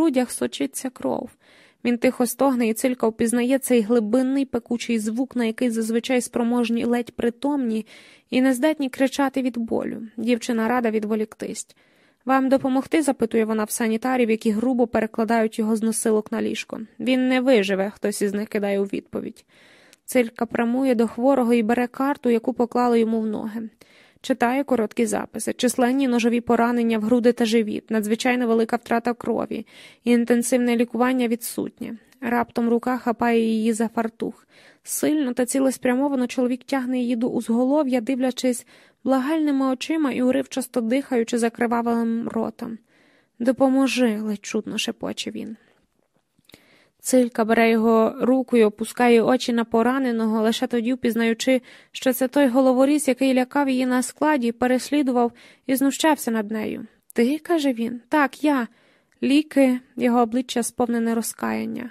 грудях сочиться кров. Він тихо стогне і цилька впізнає цей глибинний пекучий звук, на який зазвичай спроможні ледь притомні і не здатні кричати від болю. Дівчина рада відволіктись. Вам допомогти? запитує вона в санітарів, які грубо перекладають його з носилок на ліжко. Він не виживе, хтось із них кидає у відповідь. Цилька прямує до хворого і бере карту, яку поклали йому в ноги. Читає короткі записи, численні ножові поранення в груди та живіт, надзвичайно велика втрата крові, інтенсивне лікування відсутнє. Раптом рука хапає її за фартух. Сильно та цілеспрямовано чоловік тягне її до узголов'я, дивлячись благальними очима і уривчасто дихаючи закривавленим ротом. Допоможи, ледь чутно шепоче він. Цилька бере його руку і опускає очі на пораненого, лише тоді впізнаючи, що це той головоріз, який лякав її на складі, переслідував і знущався над нею. Ти, каже він, так, я. Ліки, його обличчя сповнене розкаяння.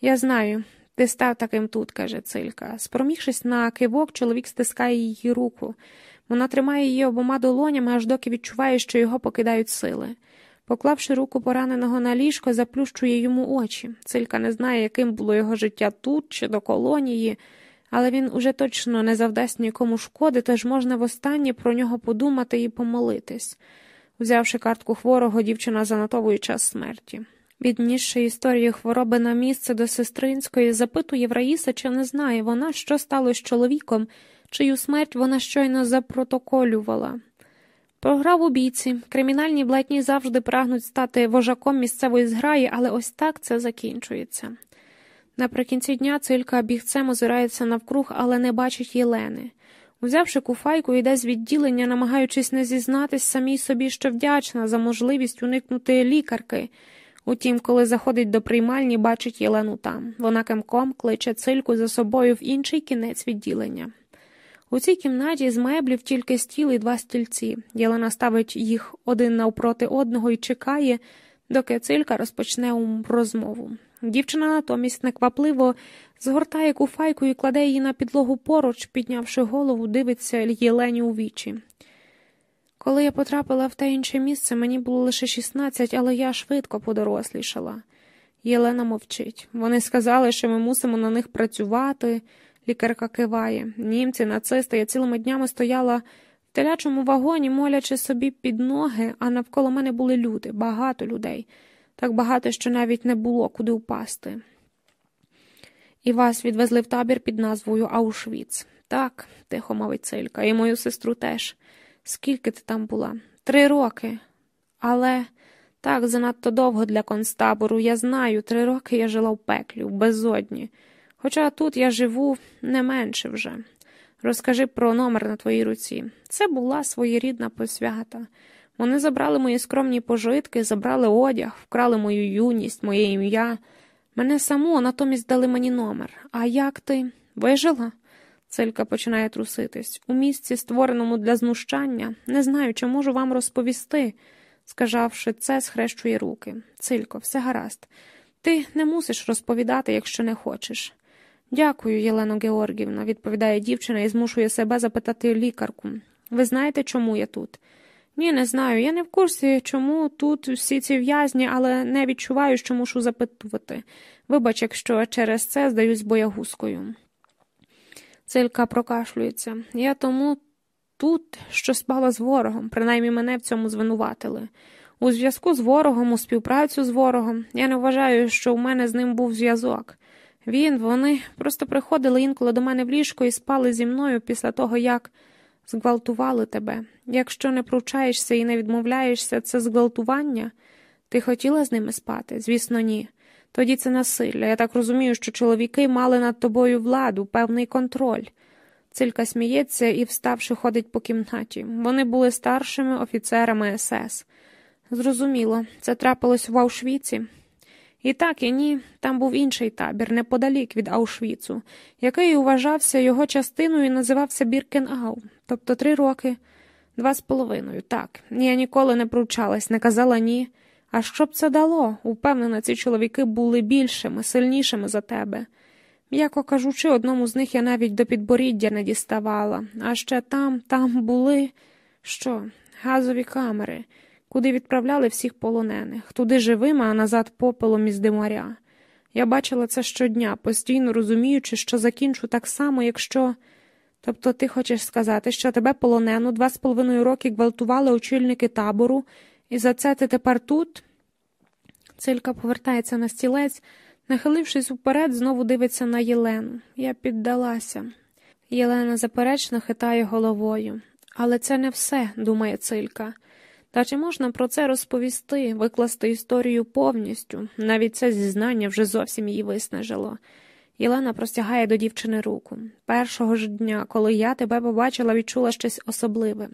Я знаю, ти став таким тут, каже Цилька. Спромігшись на кивок, чоловік стискає її руку. Вона тримає її обома долонями, аж доки відчуває, що його покидають сили. Поклавши руку пораненого на ліжко, заплющує йому очі. Цилька не знає, яким було його життя тут чи до колонії, але він уже точно не завдасть нікому шкоди, тож можна востаннє про нього подумати і помолитись. Взявши картку хворого, дівчина занотовує час смерті. Віднісши історію хвороби на місце до сестринської, запитує в Раїса, чи не знає вона, що стало з чоловіком, чию смерть вона щойно запротоколювала. Програв у бійці. Кримінальні блатні завжди прагнуть стати вожаком місцевої зграї, але ось так це закінчується. Наприкінці дня цилька бігцем озирається навкруг, але не бачить Єлени. Узявши куфайку, йде з відділення, намагаючись не зізнатись самій собі, що вдячна за можливість уникнути лікарки. Утім, коли заходить до приймальні, бачить Єлену там. Вона кемком кличе цильку за собою в інший кінець відділення. У цій кімнаті з меблів тільки стіл і два стільці. Єлена ставить їх один навпроти одного і чекає, доки цилька розпочне розмову. Дівчина натомість неквапливо згортає куфайку і кладе її на підлогу поруч, піднявши голову, дивиться Єлені у вічі. Коли я потрапила в те інше місце, мені було лише 16, але я швидко подорослішала. Єлена мовчить. Вони сказали, що ми мусимо на них працювати. Лікарка киває. Німці, нацисти, я цілими днями стояла в телячому вагоні, молячи собі під ноги, а навколо мене були люди, багато людей, так багато, що навіть не було куди впасти. І вас відвезли в табір під назвою Аушвіц. Так, тихо мовить Цилька, і мою сестру теж. Скільки ти там була? Три роки. Але так занадто довго для концтабору. Я знаю, три роки я жила в пеклі, в безодні. Хоча тут я живу не менше вже. Розкажи про номер на твоїй руці. Це була своєрідна посвята. Вони забрали мої скромні пожитки, забрали одяг, вкрали мою юність, моє ім'я. Мене саму натомість дали мені номер. А як ти вижила? Цилька починає труситись. У місці, створеному для знущання, не знаю, чи можу вам розповісти. Сказавши це, схрещує руки. Цилько, все гаразд. Ти не мусиш розповідати, якщо не хочеш. Дякую, Єлено Георгівна, відповідає дівчина і змушує себе запитати лікарку. Ви знаєте, чому я тут? Ні, не знаю. Я не в курсі, чому тут всі ці в'язні, але не відчуваю, що мушу запитувати. Вибач, якщо через це здаюсь боягузкою. Цилька прокашлюється. Я тому тут, що спала з ворогом, принаймні мене в цьому звинуватили. У зв'язку з ворогом, у співпрацю з ворогом, я не вважаю, що у мене з ним був зв'язок. Він, вони просто приходили інколи до мене в ліжко і спали зі мною після того, як зґвалтували тебе. Якщо не пручаєшся і не відмовляєшся, це зґвалтування. Ти хотіла з ними спати? Звісно, ні. Тоді це насилля. Я так розумію, що чоловіки мали над тобою владу, певний контроль. Цилька сміється і, вставши, ходить по кімнаті. Вони були старшими офіцерами СС. Зрозуміло, це трапилось в Аушвіці. І так і ні, там був інший табір, неподалік від Аушвіцу, який вважався його частиною і називався Біркенау, тобто три роки, два з половиною. Так, я ніколи не пручалась, не казала ні. А що б це дало? Упевнена, ці чоловіки були більшими, сильнішими за тебе. М'яко кажучи, одному з них я навіть до підборіддя не діставала, а ще там, там були що? Газові камери куди відправляли всіх полонених, туди живими, а назад попелом із димаря. Я бачила це щодня, постійно розуміючи, що закінчу так само, якщо. Тобто ти хочеш сказати, що тебе полонену два з половиною роки гвалтували очільники табору, і за це ти тепер тут? Цилька повертається на стілець, нахилившись уперед, знову дивиться на Єлену. Я піддалася. Єлена заперечно хитає головою. Але це не все, думає Цилька. Та чи можна про це розповісти, викласти історію повністю? Навіть це зізнання вже зовсім її виснажило. Єлена простягає до дівчини руку. Першого ж дня, коли я тебе побачила, відчула щось особливе,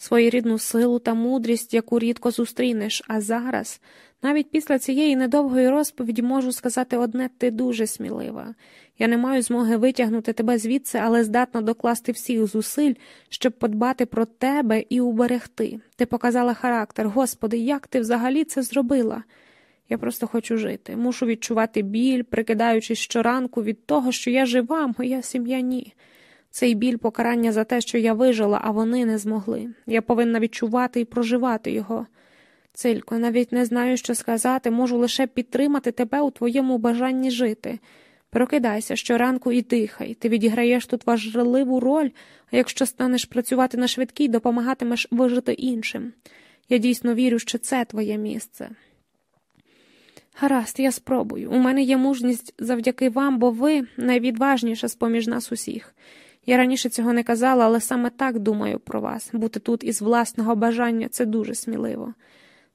своєрідну силу та мудрість, яку рідко зустрінеш, а зараз навіть після цієї недовгої розповіді можу сказати одне ти дуже смілива. Я не маю змоги витягнути тебе звідси, але здатна докласти всіх зусиль, щоб подбати про тебе і уберегти. Ти показала характер. Господи, як ти взагалі це зробила? Я просто хочу жити. Мушу відчувати біль, прикидаючись щоранку від того, що я жива, моя сім'я ні. Цей біль покарання за те, що я вижила, а вони не змогли. Я повинна відчувати і проживати його. Цилько, навіть не знаю, що сказати, можу лише підтримати тебе у твоєму бажанні жити. Прокидайся щоранку і дихай. Ти відіграєш тут важливу роль, а якщо станеш працювати на швидкій, допомагатимеш вижити іншим. Я дійсно вірю, що це твоє місце. Гаразд, я спробую. У мене є мужність завдяки вам, бо ви найвідважніша з поміж нас усіх. Я раніше цього не казала, але саме так думаю про вас. Бути тут із власного бажання це дуже сміливо.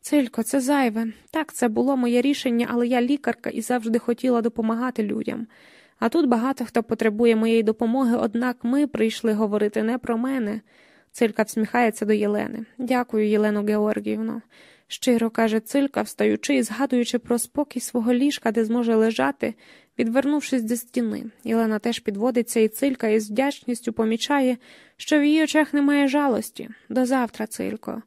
Цилько, це зайве. Так, це було моє рішення, але я лікарка і завжди хотіла допомагати людям. А тут багато хто потребує моєї допомоги, однак ми прийшли говорити не про мене. Цилька всміхається до Єлени. Дякую, Єлено Георгіївно. Щиро каже Цилька, встаючи і згадуючи про спокій свого ліжка, де зможе лежати, відвернувшись до стіни. Єлена теж підводиться, і цилька із вдячністю помічає, що в її очах немає жалості. До завтра, цилько.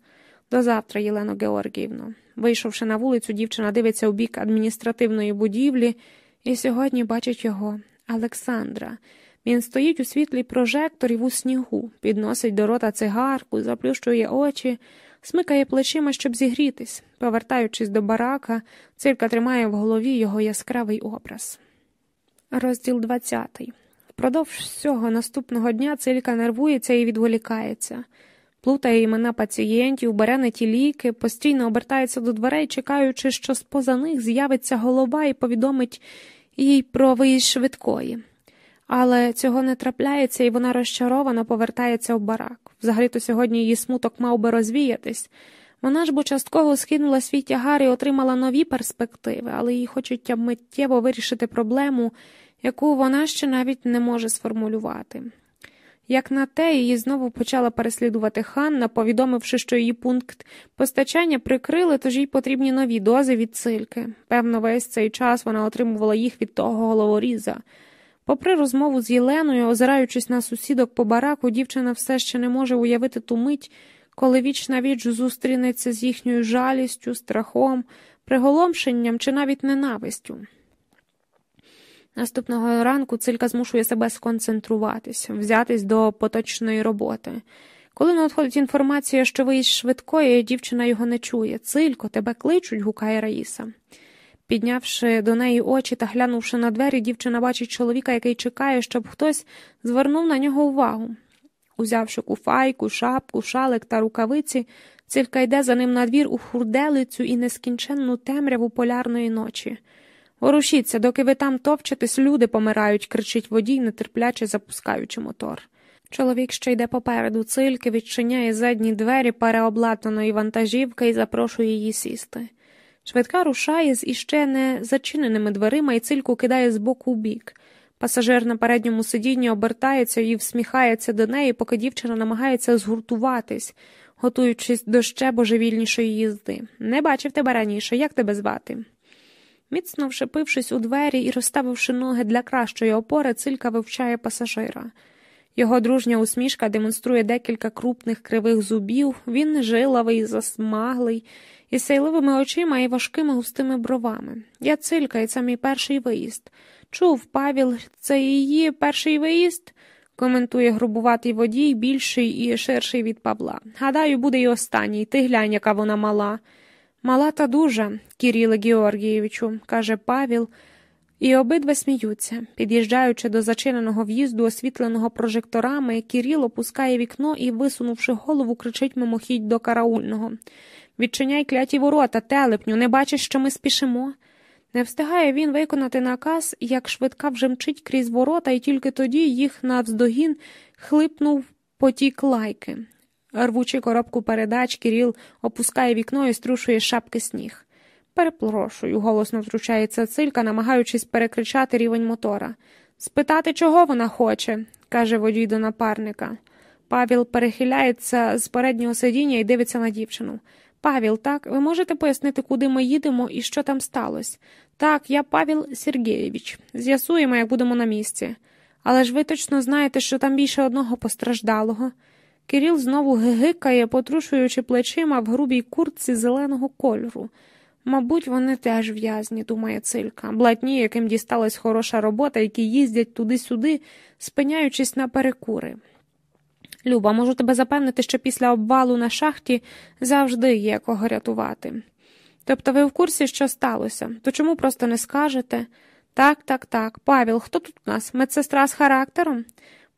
До завтра, Єлено Георгіївно. Вийшовши на вулицю, дівчина дивиться у бік адміністративної будівлі і сьогодні бачить його, Олександра. Він стоїть у світлі прожекторів у снігу, підносить до рота цигарку, заплющує очі, смикає плечима, щоб зігрітись. Повертаючись до барака, цирка тримає в голові його яскравий образ. Розділ 20 Впродовж всього наступного дня цилька нервується і відволікається плутає імена пацієнтів, бере не ті ліки, постійно обертається до дверей, чекаючи, що споза них з'явиться голова і повідомить їй про виїзд швидкої. Але цього не трапляється, і вона розчаровано повертається в барак. Взагалі-то сьогодні її смуток мав би розвіятись. Вона ж бо частково скинула свій тягар і отримала нові перспективи, але їй хочуть миттєво вирішити проблему, яку вона ще навіть не може сформулювати. Як на те, її знову почала переслідувати Ханна, повідомивши, що її пункт постачання прикрили, тож їй потрібні нові дози від цильки. Певно, весь цей час вона отримувала їх від того головоріза. Попри розмову з Єленою, озираючись на сусідок по бараку, дівчина все ще не може уявити ту мить, коли віч на віч зустрінеться з їхньою жалістю, страхом, приголомшенням чи навіть ненавистю. Наступного ранку цилька змушує себе сконцентруватись, взятись до поточної роботи. Коли надходить інформація, що виїзд швидкої, дівчина його не чує. Цилько, тебе кличуть, гукає Раїса. Піднявши до неї очі та глянувши на двері, дівчина бачить чоловіка, який чекає, щоб хтось звернув на нього увагу. Узявши куфайку, шапку, шалик та рукавиці, цилька йде за ним на двір у хурделицю і нескінченну темряву полярної ночі. Ворушіться, доки ви там топчетесь, люди помирають, кричить водій, нетерпляче запускаючи мотор. Чоловік, що йде попереду цильки, відчиняє задні двері переобладнаної вантажівки і запрошує її сісти. Швидка рушає з іще не зачиненими дверима і цильку кидає з боку у бік. Пасажир на передньому сидінні обертається і всміхається до неї, поки дівчина намагається згуртуватись, готуючись до ще божевільнішої їзди. Не бачив тебе раніше, як тебе звати? Міцно вшипившись у двері і розставивши ноги для кращої опори, цилька вивчає пасажира. Його дружня усмішка демонструє декілька крупних кривих зубів, він жилавий, засмаглий, із сейливими очима і важкими густими бровами. Я цилька, і це мій перший виїзд. Чув, Павіл, це її перший виїзд? коментує грубуватий водій, більший і ширший від Павла. Гадаю, буде й останній. Ти глянь, яка вона мала. Мала та дужа, Кіріле Георгієвичу, каже Павел, і обидва сміються. Під'їжджаючи до зачиненого в'їзду, освітленого прожекторами, Кіріл опускає вікно і, висунувши голову, кричить мимохідь до караульного. Відчиняй кляті ворота, телепню, не бачиш, що ми спішимо. Не встигає він виконати наказ, як швидка вже мчить крізь ворота, і тільки тоді їх навздогін хлипнув потік лайки. Рвучи коробку передач, Кіріл опускає вікно і струшує шапки сніг. Перепрошую, голосно втручається цилька, намагаючись перекричати рівень мотора. Спитати, чого вона хоче, каже водій до напарника. Павіл перехиляється з переднього сидіння і дивиться на дівчину. Павіл, так, ви можете пояснити, куди ми їдемо і що там сталося? Так, я Павіл Сергєєвич. З'ясуємо, як будемо на місці. Але ж ви точно знаєте, що там більше одного постраждалого. Кирил знову гигикає, потрушуючи плечима в грубій куртці зеленого кольору. Мабуть, вони теж в'язні, думає цилька, блатні, яким дісталась хороша робота, які їздять туди-сюди, спиняючись на перекури. Люба, можу тебе запевнити, що після обвалу на шахті завжди є кого рятувати. Тобто ви в курсі, що сталося, то чому просто не скажете? Так, так, так. Павел, хто тут у нас? Медсестра з характером?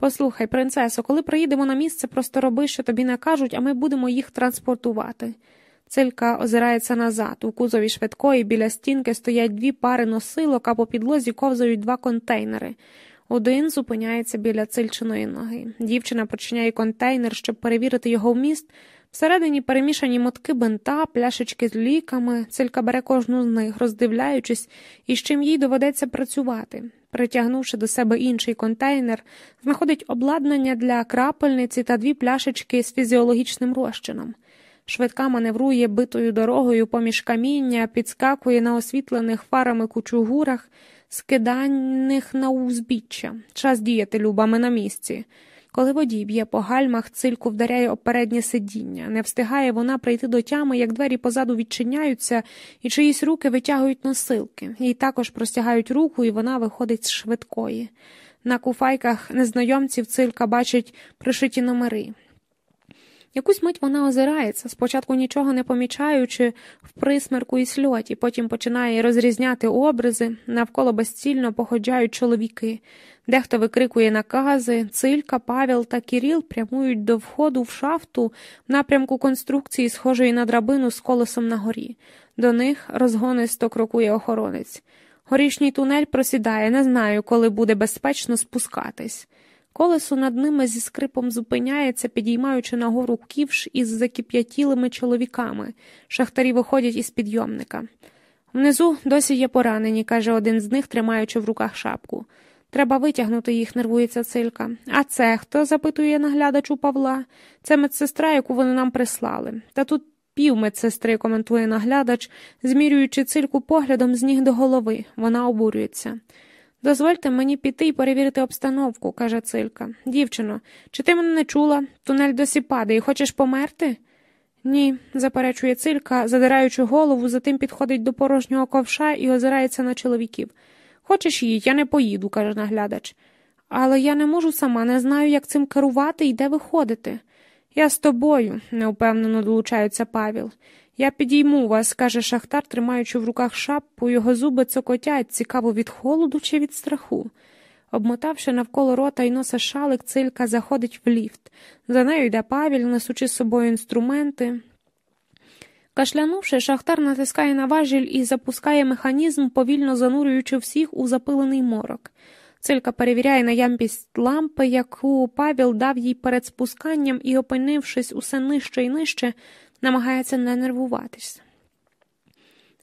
Послухай, принцесо, коли приїдемо на місце, просто роби, що тобі накажуть, а ми будемо їх транспортувати. Цилька озирається назад. У кузові швидкої біля стінки стоять дві пари носилок, а по підлозі ковзають два контейнери. Один зупиняється біля цильчиної ноги. Дівчина починяє контейнер, щоб перевірити його вміст. Всередині перемішані мотки бинта, пляшечки з ліками, цилька бере кожну з них, роздивляючись, і з чим їй доведеться працювати. Притягнувши до себе інший контейнер, знаходить обладнання для крапельниці та дві пляшечки з фізіологічним розчином. Швидка маневрує битою дорогою поміж каміння, підскакує на освітлених фарами кучугурах, скиданих на узбіччя. Час діяти, Люба, ми на місці. Коли водій б'є по гальмах, цильку вдаряє об переднє сидіння. Не встигає вона прийти до тями, як двері позаду відчиняються, і чиїсь руки витягують носилки. Їй також простягають руку, і вона виходить з швидкої. На куфайках незнайомців цилька бачить пришиті номери. Якусь мить вона озирається, спочатку нічого не помічаючи в присмерку і сльоті, потім починає розрізняти образи, навколо безцільно походжають чоловіки. Дехто викрикує накази, цилька, Павел та Кіріл прямують до входу в шафту в напрямку конструкції, схожої на драбину з колесом на горі. До них розгонисто крокує охоронець. Горішній тунель просідає, не знаю, коли буде безпечно спускатись. Колесо над ними зі скрипом зупиняється, підіймаючи нагору ківш із закип'ятілими чоловіками. Шахтарі виходять із підйомника. Внизу досі є поранені, каже один з них, тримаючи в руках шапку. Треба витягнути їх, нервується цилька. А це хто? запитує наглядач у Павла. Це медсестра, яку вони нам прислали. Та тут пів медсестри, коментує наглядач, змірюючи цильку поглядом з ніг до голови. Вона обурюється. Дозвольте мені піти і перевірити обстановку, каже цилька. Дівчино, чи ти мене не чула? Тунель досі падає, хочеш померти? Ні, заперечує цилька, задираючи голову, затим підходить до порожнього ковша і озирається на чоловіків. Хочеш їдь, я не поїду, каже наглядач. Але я не можу сама, не знаю, як цим керувати і де виходити. Я з тобою, неупевнено долучається Павел. Я підійму вас, каже Шахтар, тримаючи в руках шапку, його зуби цокотять, цікаво від холоду чи від страху. Обмотавши навколо рота і носа шалик, цилька заходить в ліфт. За нею йде Павел, несучи з собою інструменти. Кашлянувши, шахтар натискає на важіль і запускає механізм, повільно занурюючи всіх у запилений морок. Цилька перевіряє наявність лампи, яку Павел дав їй перед спусканням і, опинившись усе нижче і нижче, намагається не нервуватись.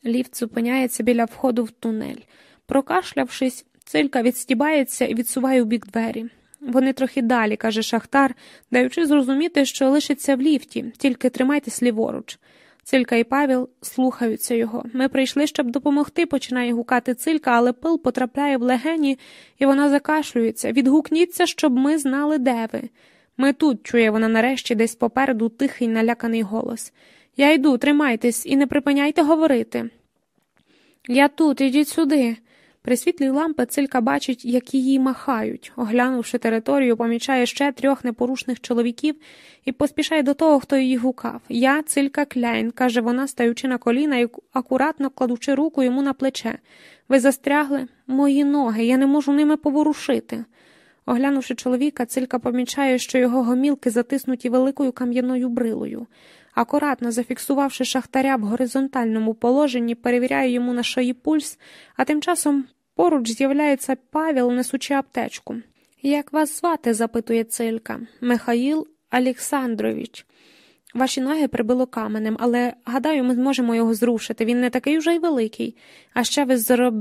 Ліфт зупиняється біля входу в тунель. Прокашлявшись, цилька відстібається і відсуває у бік двері. Вони трохи далі, каже Шахтар, даючи зрозуміти, що лишиться в ліфті, тільки тримайтесь ліворуч. Цилька і Павел слухаються його. Ми прийшли, щоб допомогти, починає гукати цилька, але пил потрапляє в легені, і вона закашлюється. Відгукніться, щоб ми знали, де ви. Ми тут, чує вона нарешті десь попереду тихий наляканий голос. Я йду, тримайтесь і не припиняйте говорити. Я тут, ідіть сюди. При світлі лампи цилька бачить, як її махають. Оглянувши територію, помічає ще трьох непорушних чоловіків і поспішає до того, хто її гукав. Я цилька кляйн, каже вона, стаючи на коліна і акуратно кладучи руку йому на плече. Ви застрягли? Мої ноги, я не можу ними поворушити. Оглянувши чоловіка, цилька помічає, що його гомілки затиснуті великою кам'яною брилою. Акуратно зафіксувавши шахтаря в горизонтальному положенні, перевіряє йому на шиї пульс, а тим часом поруч з'являється Павел, несучи аптечку. Як вас звати? запитує цилька. Михаїл Олександрович. Ваші ноги прибило каменем, але, гадаю, ми зможемо його зрушити. Він не такий вже й великий. А ще ви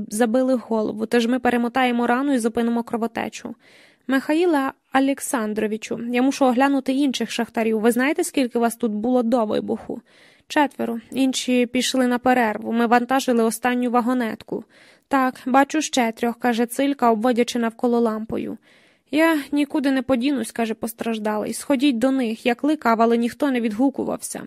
забили голову, тож ми перемотаємо рану і зупинимо кровотечу. Михаїла Олександровичу, я мушу оглянути інших шахтарів. Ви знаєте, скільки вас тут було до вибуху? Четверо. Інші пішли на перерву. Ми вантажили останню вагонетку. Так, бачу ще трьох, каже цилька, обводячи навколо лампою. Я нікуди не подінусь, каже постраждалий. Сходіть до них, я кликав, але ніхто не відгукувався.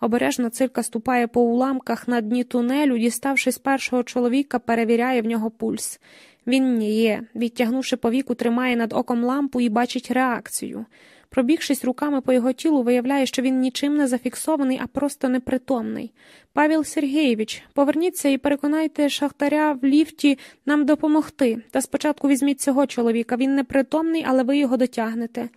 Обережно цилька ступає по уламках на дні тунелю, діставшись першого чоловіка, перевіряє в нього пульс. Він є, відтягнувши повіку, тримає над оком лампу і бачить реакцію. Пробігшись руками по його тілу, виявляє, що він нічим не зафіксований, а просто непритомний. Павел Сергійович, поверніться і переконайте шахтаря в ліфті нам допомогти. Та спочатку візьміть цього чоловіка. Він непритомний, але ви його дотягнете.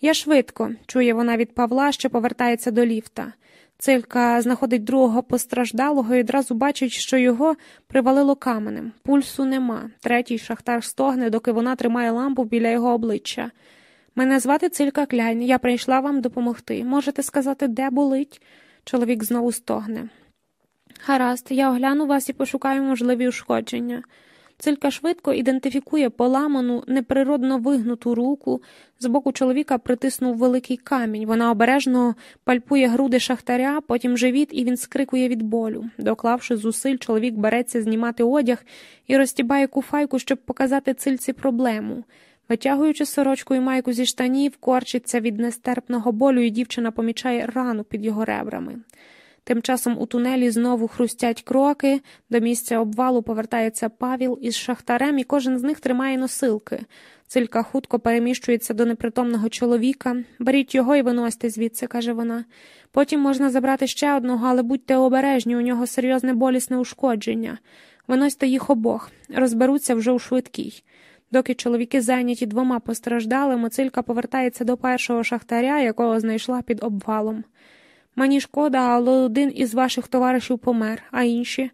Я швидко, чує вона від Павла, що повертається до ліфта. Цилька знаходить другого постраждалого і одразу бачить, що його привалило каменем. Пульсу нема. Третій шахтар стогне, доки вона тримає лампу біля його обличчя. Мене звати Цилька Кляйн, я прийшла вам допомогти. Можете сказати, де болить? Чоловік знову стогне. Гаразд, я огляну вас і пошукаю можливі ушкодження. Цилька швидко ідентифікує поламану, неприродно вигнуту руку. З боку чоловіка притиснув великий камінь. Вона обережно пальпує груди шахтаря, потім живіт, і він скрикує від болю. Доклавши зусиль, чоловік береться знімати одяг і розтібає куфайку, щоб показати цильці проблему. Витягуючи сорочку і майку зі штанів, корчиться від нестерпного болю, і дівчина помічає рану під його ребрами. Тим часом у тунелі знову хрустять кроки, до місця обвалу повертається павіл із шахтарем, і кожен з них тримає носилки. Цилька хутко переміщується до непритомного чоловіка. Беріть його і виносьте звідси, каже вона. Потім можна забрати ще одного, але будьте обережні, у нього серйозне болісне ушкодження. Виносьте їх обох, розберуться вже у швидкій. Доки чоловіки зайняті двома постраждалими, цилька повертається до першого шахтаря, якого знайшла під обвалом. Мені шкода, але один із ваших товаришів помер, а інші.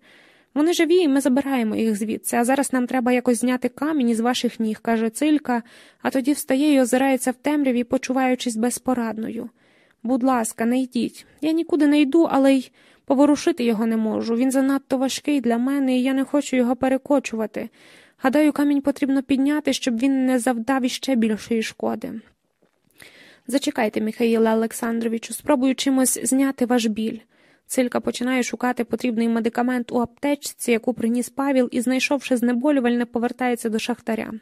Вони живі, і ми забираємо їх звідси, а зараз нам треба якось зняти камінь із ваших ніг, каже цилька, а тоді встає і озирається в темряві, почуваючись безпорадною. Будь ласка, не йдіть. Я нікуди не йду, але й поворушити його не можу. Він занадто важкий для мене, і я не хочу його перекочувати. Гадаю, камінь потрібно підняти, щоб він не завдав іще більшої шкоди. Зачекайте, Михаїле Олександровичу, спробую чимось зняти ваш біль. Цилька починає шукати потрібний медикамент у аптечці, яку приніс Павіл, і, знайшовши знеболювальне, повертається до шахтаря.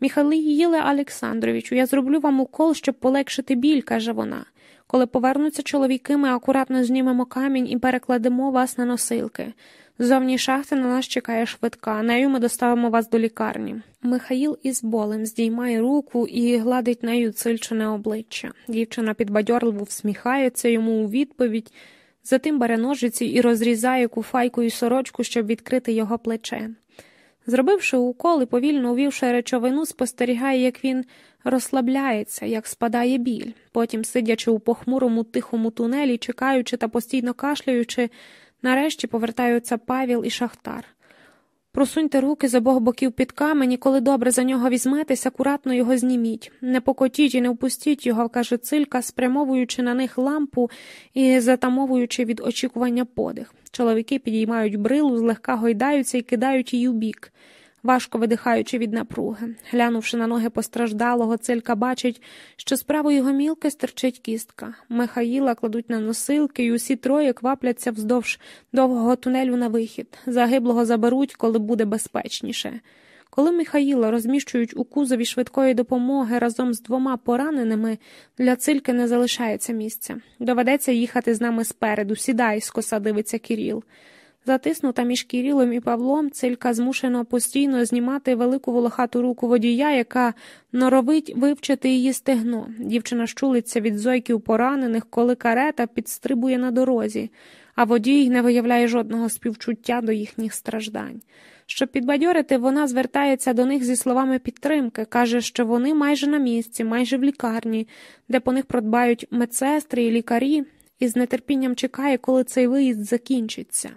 Михаїле Олександровичу, я зроблю вам укол, щоб полегшити біль, каже вона. Коли повернуться чоловіки, ми акуратно знімемо камінь і перекладемо вас на носилки. Зовні шахти на нас чекає швидка, нею ми доставимо вас до лікарні. Михаїл із болем здіймає руку і гладить нею цильчене обличчя. Дівчина підбадьорливо всміхається йому у відповідь, затим бере ножиці і розрізає куфайкою сорочку, щоб відкрити його плече. Зробивши укол і повільно увівши речовину, спостерігає, як він розслабляється, як спадає біль. Потім, сидячи у похмурому тихому тунелі, чекаючи та постійно кашляючи, Нарешті повертаються Павіл і Шахтар. Просуньте руки з обох боків під камені, коли добре за нього візьметесь, акуратно його зніміть. Не покотіть і не впустіть його, каже цилька, спрямовуючи на них лампу і затамовуючи від очікування подих. Чоловіки підіймають брилу, злегка гойдаються і кидають її в бік важко видихаючи від напруги. Глянувши на ноги постраждалого, цилька бачить, що з правої гомілки стирчить кістка. Михаїла кладуть на носилки, і усі троє квапляться вздовж довгого тунелю на вихід. Загиблого заберуть, коли буде безпечніше. Коли Михаїла розміщують у кузові швидкої допомоги разом з двома пораненими, для цильки не залишається місця. Доведеться їхати з нами спереду, сідай, скоса дивиться Кіріл. Затиснута між Кірілом і Павлом, цилька змушена постійно знімати велику волохату руку водія, яка норовить вивчити її стегно. Дівчина щулиться від зойків поранених, коли карета підстрибує на дорозі, а водій не виявляє жодного співчуття до їхніх страждань. Щоб підбадьорити, вона звертається до них зі словами підтримки, каже, що вони майже на місці, майже в лікарні, де по них продбають медсестри і лікарі, і з нетерпінням чекає, коли цей виїзд закінчиться.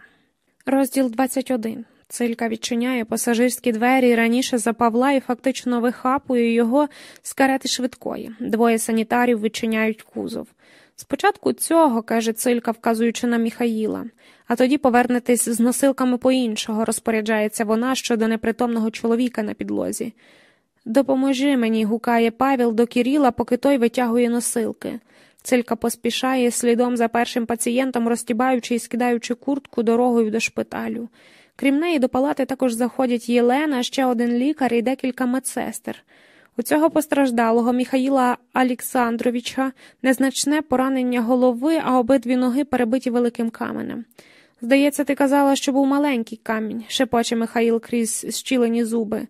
Розділ 21. Цилька відчиняє пасажирські двері раніше за Павла і фактично вихапує його з карети швидкої. Двоє санітарів відчиняють кузов. Спочатку цього, каже Цилька, вказуючи на Міхаїла, а тоді повернетесь з носилками по іншого, розпоряджається вона щодо непритомного чоловіка на підлозі. Допоможи мені, гукає Павел до Кіріла, поки той витягує носилки. Цилька поспішає слідом за першим пацієнтом, розтібаючи і скидаючи куртку дорогою до шпиталю. Крім неї, до палати також заходять Єлена, ще один лікар і декілька медсестер. У цього постраждалого Міхаїла Олександровича незначне поранення голови, а обидві ноги перебиті великим каменем. Здається, ти казала, що був маленький камінь, шепоче Михаїл крізь щілені зуби.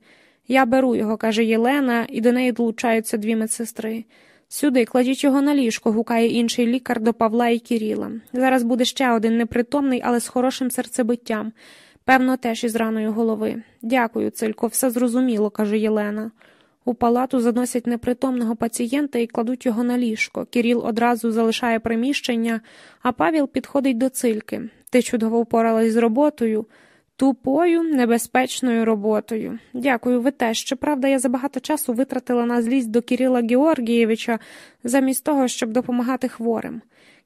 Я беру його, каже Єлена, і до неї долучаються дві медсестри. Сюди, кладіть його на ліжко, гукає інший лікар до Павла і Кіріла. Зараз буде ще один непритомний, але з хорошим серцебиттям. Певно, теж із раною голови. Дякую, Цилько, все зрозуміло, каже Єлена. У палату заносять непритомного пацієнта і кладуть його на ліжко. Кіріл одразу залишає приміщення, а Павел підходить до цильки. Ти чудово впоралась з роботою, тупою, небезпечною роботою. Дякую, ви теж. Щоправда, я забагато часу витратила на злість до Кіріла Георгієвича замість того, щоб допомагати хворим.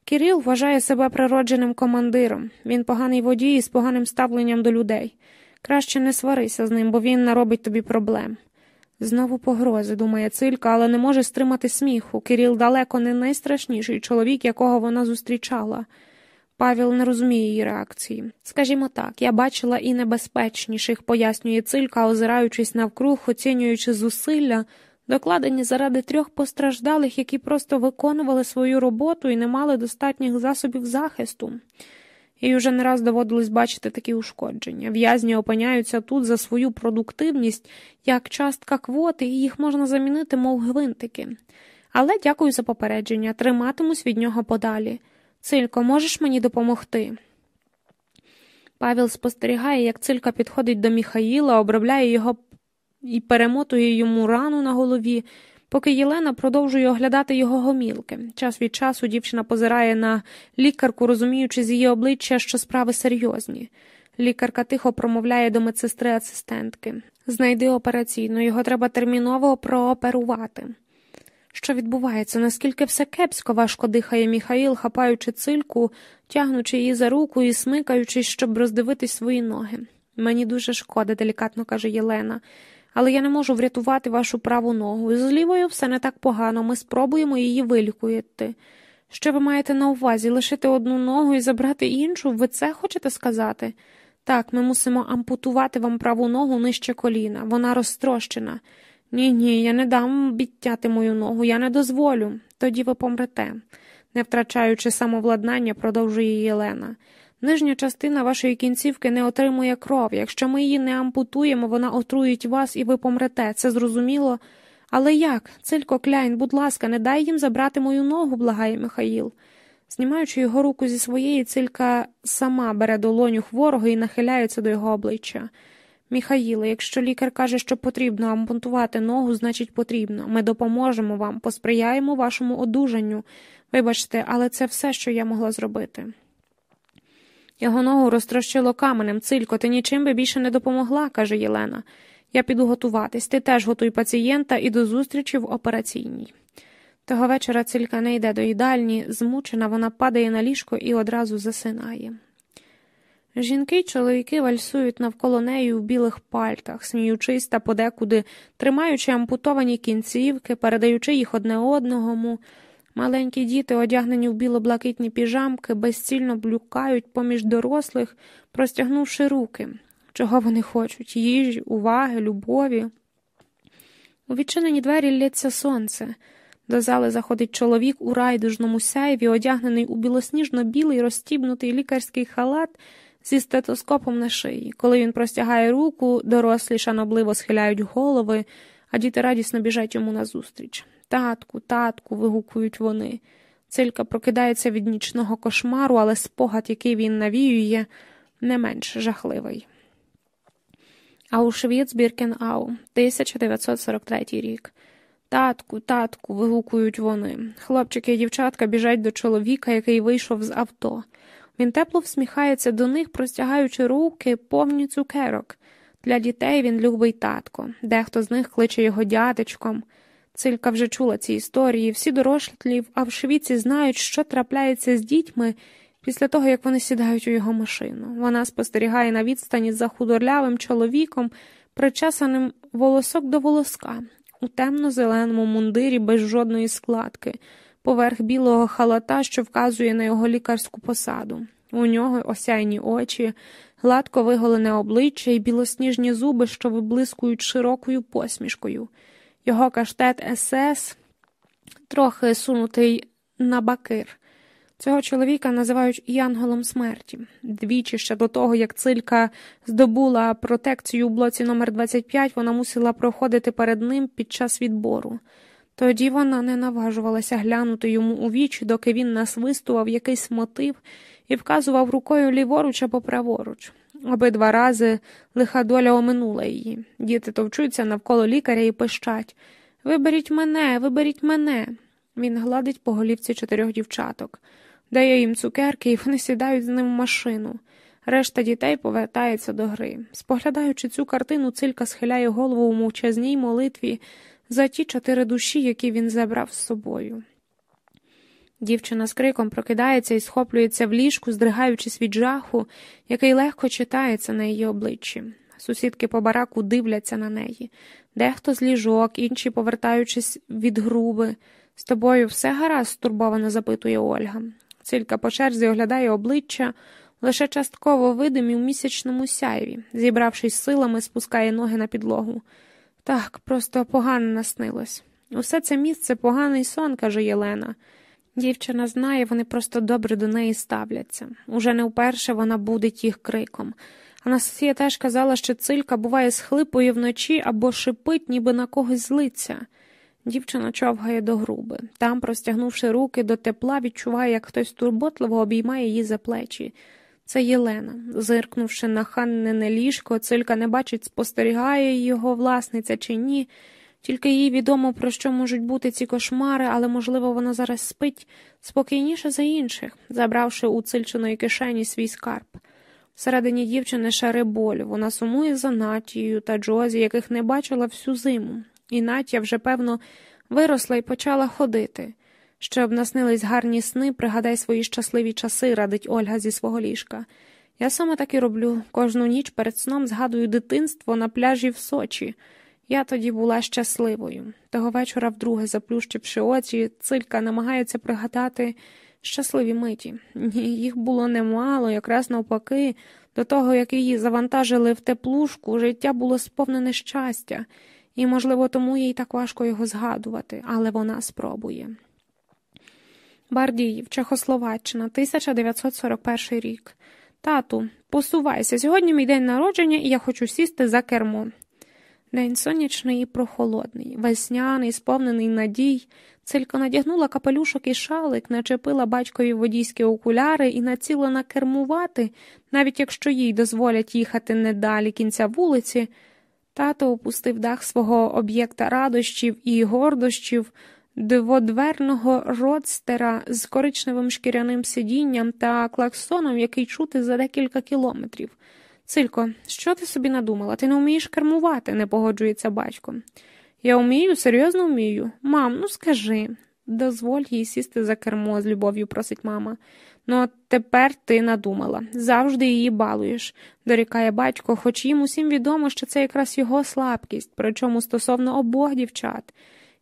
Кіріл вважає себе природженим командиром. Він поганий водій із поганим ставленням до людей. Краще не сварися з ним, бо він наробить тобі проблем. Знову погрози, думає Цилька, але не може стримати сміху. Кирил далеко не найстрашніший чоловік, якого вона зустрічала. Павел не розуміє її реакції. Скажімо так, я бачила і небезпечніших, пояснює Цилька, озираючись навкруг, оцінюючи зусилля, докладені заради трьох постраждалих, які просто виконували свою роботу і не мали достатніх засобів захисту. Їй уже не раз доводилось бачити такі ушкодження. В'язні опиняються тут за свою продуктивність як частка квоти, і їх можна замінити, мов гвинтики. Але дякую за попередження, триматимусь від нього подалі. Цилько, можеш мені допомогти? Павел спостерігає, як цилька підходить до Міхаїла, обробляє його і перемотує йому рану на голові поки Єлена продовжує оглядати його гомілки. Час від часу дівчина позирає на лікарку, розуміючи з її обличчя, що справи серйозні. Лікарка тихо промовляє до медсестри асистентки Знайди операційну, його треба терміново прооперувати. Що відбувається, наскільки все кепсько важко дихає Міхаїл, хапаючи цильку, тягнучи її за руку і смикаючись, щоб роздивитись свої ноги. Мені дуже шкода, делікатно каже Єлена але я не можу врятувати вашу праву ногу. З лівою все не так погано, ми спробуємо її вилікувати. Що ви маєте на увазі лишити одну ногу і забрати іншу? Ви це хочете сказати? Так, ми мусимо ампутувати вам праву ногу нижче коліна, вона розтрощена. Ні, ні, я не дам біттяти мою ногу, я не дозволю. Тоді ви помрете, не втрачаючи самовладнання, продовжує Єлена. Нижня частина вашої кінцівки не отримує кров. Якщо ми її не ампутуємо, вона отруїть вас і ви помрете. Це зрозуміло. Але як? Цилько Кляйн, будь ласка, не дай їм забрати мою ногу, благає Михаїл. Знімаючи його руку зі своєї, цилька сама бере долоню хворого і нахиляється до його обличчя. Міхаїле, якщо лікар каже, що потрібно ампутувати ногу, значить потрібно. Ми допоможемо вам, посприяємо вашому одужанню. Вибачте, але це все, що я могла зробити. Його ногу розтрощило каменем, цилько, ти нічим би більше не допомогла, каже Єлена. Я піду готуватись, ти теж готуй пацієнта і до зустрічі в операційній. Того вечора цилька не йде до їдальні, змучена, вона падає на ліжко і одразу засинає. Жінки й чоловіки вальсують навколо неї в білих пальтах, сміючись та подекуди, тримаючи ампутовані кінцівки, передаючи їх одне одному. Маленькі діти, одягнені в біло-блакитні піжамки, безцільно блюкають поміж дорослих, простягнувши руки. Чого вони хочуть їжі, уваги, любові. У відчинені двері лється сонце. До зали заходить чоловік у райдужному сяйві, одягнений у білосніжно білий розстібнутий лікарський халат зі стетоскопом на шиї. Коли він простягає руку, дорослі шанобливо схиляють голови, а діти радісно біжать йому назустріч. Татку, татку, вигукують вони. Цилька прокидається від нічного кошмару, але спогад, який він навіює, не менш жахливий. Аушвіц Біркенау, 1943 рік. Татку, татку, вигукують вони. Хлопчики і дівчатка біжать до чоловіка, який вийшов з авто. Він тепло всміхається до них, простягаючи руки, повні цукерок. Для дітей він любий татко, дехто з них кличе його дядечком. Цилька вже чула ці історії, всі дорослі в Авшвіці знають, що трапляється з дітьми після того, як вони сідають у його машину. Вона спостерігає на відстані за худорлявим чоловіком, причесаним волосок до волоска, у темно-зеленому мундирі без жодної складки, поверх білого халата, що вказує на його лікарську посаду. У нього осяйні очі, гладко виголене обличчя і білосніжні зуби, що виблискують широкою посмішкою. Його каштет СС трохи сунутий на бакир. Цього чоловіка називають янголом смерті. Двічі ще до того, як цилька здобула протекцію у блоці номер 25 вона мусила проходити перед ним під час відбору. Тоді вона не наважувалася глянути йому у вічі, доки він насвистував якийсь мотив і вказував рукою ліворуч або праворуч. Обидва рази лиха доля оминула її. Діти товчуться навколо лікаря і пищать Виберіть мене, виберіть мене. Він гладить по голівці чотирьох дівчаток, дає їм цукерки, і вони сідають з ним в машину. Решта дітей повертається до гри. Споглядаючи цю картину, цилька схиляє голову у мовчазній молитві за ті чотири душі, які він забрав з собою. Дівчина з криком прокидається і схоплюється в ліжку, здригаючись від жаху, який легко читається на її обличчі. Сусідки по бараку дивляться на неї. Дехто з ліжок, інші, повертаючись від груби. З тобою все гаразд, стурбовано запитує Ольга. Цилька по черзі оглядає обличчя, лише частково видимі в місячному сяйві, зібравшись силами, спускає ноги на підлогу. Так, просто погано наснилось. Усе це місце поганий сон, каже Єлена. Дівчина знає, вони просто добре до неї ставляться. Уже не вперше вона будить їх криком. Анастасія теж казала, що цилька буває схлипує вночі або шипить, ніби на когось злиться. Дівчина човгає до груби. Там, простягнувши руки до тепла, відчуває, як хтось турботливо обіймає її за плечі. Це Єлена. Зиркнувши на ханнене ліжко, цилька не бачить, спостерігає його власниця чи ні. Тільки їй відомо, про що можуть бути ці кошмари, але, можливо, вона зараз спить спокійніше за інших, забравши у цильчиної кишені свій скарб. Всередині дівчини шари боль, вона сумує за Натією та Джозі, яких не бачила всю зиму, і Натя вже, певно, виросла і почала ходити. Щоб наснились гарні сни, пригадай свої щасливі часи, радить Ольга зі свого ліжка. Я саме так і роблю. Кожну ніч перед сном згадую дитинство на пляжі в Сочі. Я тоді була щасливою. Того вечора, вдруге, заплющивши очі, цилька намагається пригадати щасливі миті. Їх було немало, якраз навпаки, до того, як її завантажили в теплушку, життя було сповнене щастя, і, можливо, тому їй так важко його згадувати, але вона спробує. Бардіїв, Чехословаччина, 1941 рік. Тату, посувайся. Сьогодні мій день народження, і я хочу сісти за кермо. День сонячний і прохолодний, весняний, сповнений надій. Цилька надягнула капелюшок і шалик, начепила батькові водійські окуляри і націлена кермувати, навіть якщо їй дозволять їхати не далі кінця вулиці. Тато опустив дах свого об'єкта радощів і гордощів дводверного родстера з коричневим шкіряним сидінням та клаксоном, який чути за декілька кілометрів. Цилько, що ти собі надумала? Ти не вмієш кермувати, не погоджується батько. Я вмію, серйозно вмію. Мам, ну скажи. Дозволь їй сісти за кермо, з любов'ю просить мама. Ну, тепер ти надумала. Завжди її балуєш, дорікає батько, хоч їм усім відомо, що це якраз його слабкість, причому стосовно обох дівчат.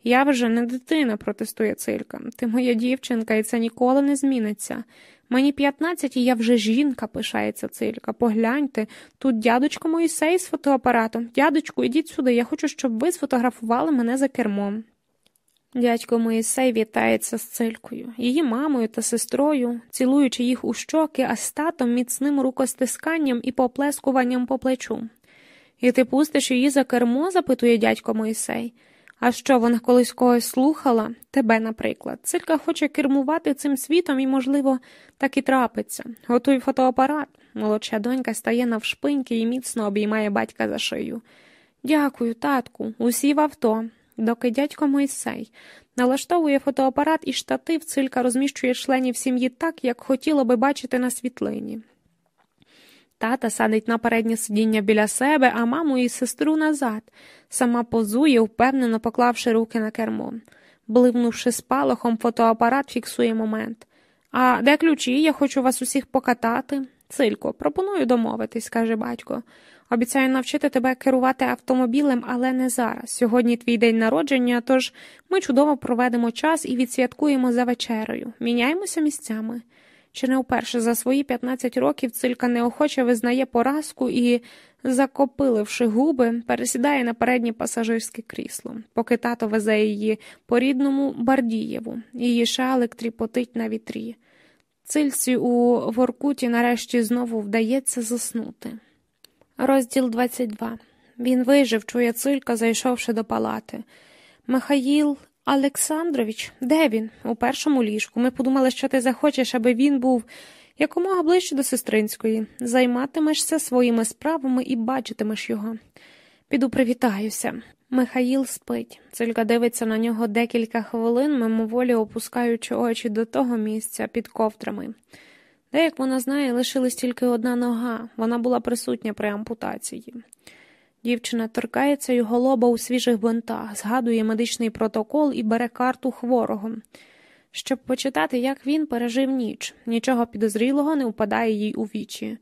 Я вже не дитина, протестує цилька. Ти моя дівчинка, і це ніколи не зміниться. Мені п'ятнадцять, і я вже жінка, пишається цилька. Погляньте, тут дядечко Моїсей з фотоапаратом. Дядечку, ідіть сюди, я хочу, щоб ви сфотографували мене за кермом. Дядько Моїсей вітається з цилькою, її мамою та сестрою, цілуючи їх у щоки, а з татом міцним рукостисканням і поплескуванням по плечу. І ти пустиш її за кермо? запитує дядько Моїсей. А що вона колись когось слухала? Тебе, наприклад. Цилька хоче кермувати цим світом і, можливо, так і трапиться. Готуй фотоапарат. Молодша донька стає навшпиньки і міцно обіймає батька за шию. Дякую, татку, усі в авто. Доки дядько Мойсей налаштовує фотоапарат і штатив, цилька розміщує членів сім'ї так, як хотіло би бачити на світлині. Тата садить на переднє сидіння біля себе, а маму і сестру назад, сама позує, впевнено поклавши руки на кермо. Бливнувши спалахом, фотоапарат фіксує момент. А де ключі? Я хочу вас усіх покатати. Цилько, пропоную домовитись, каже батько. Обіцяю навчити тебе керувати автомобілем, але не зараз. Сьогодні твій день народження, тож ми чудово проведемо час і відсвяткуємо за вечерею. Міняємося місцями. Чи не вперше за свої 15 років цилька неохоче визнає поразку і, закопиливши губи, пересідає на переднє пасажирське крісло, поки тато везе її по рідному Бардієву, її шалик тріпотить на вітрі. Цильці у Воркуті нарешті знову вдається заснути. Розділ 22. Він вижив, чує цилька, зайшовши до палати. Михаїл Олександрович, де він? У першому ліжку. Ми подумали, що ти захочеш, аби він був якомога ближче до сестринської. Займатимешся своїми справами і бачитимеш його. Піду привітаюся. Михаїл спить. Цилька дивиться на нього декілька хвилин, мимоволі опускаючи очі до того місця під ковдрами. Де, як вона знає, лишилась тільки одна нога, вона була присутня при ампутації. Дівчина торкається його лоба у свіжих бинтах, згадує медичний протокол і бере карту хворого. Щоб почитати, як він пережив ніч, нічого підозрілого не впадає їй у вічі.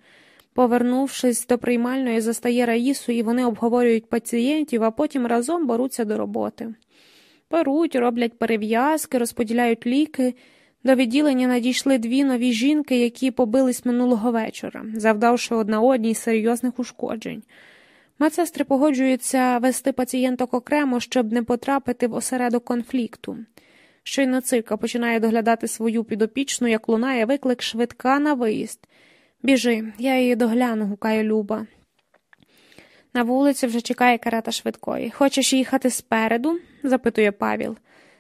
Повернувшись до приймальної, застає Раїсу, і вони обговорюють пацієнтів, а потім разом беруться до роботи. Перуть, роблять перев'язки, розподіляють ліки. До відділення надійшли дві нові жінки, які побились минулого вечора, завдавши одна одній серйозних ушкоджень. Медсестри погоджуються вести пацієнток окремо, щоб не потрапити в осередок конфлікту. Щойно цирка починає доглядати свою підопічну, як лунає виклик швидка на виїзд. Біжи, я її догляну, гукає Люба. На вулиці вже чекає карета швидкої. Хочеш їхати спереду? запитує Павіл.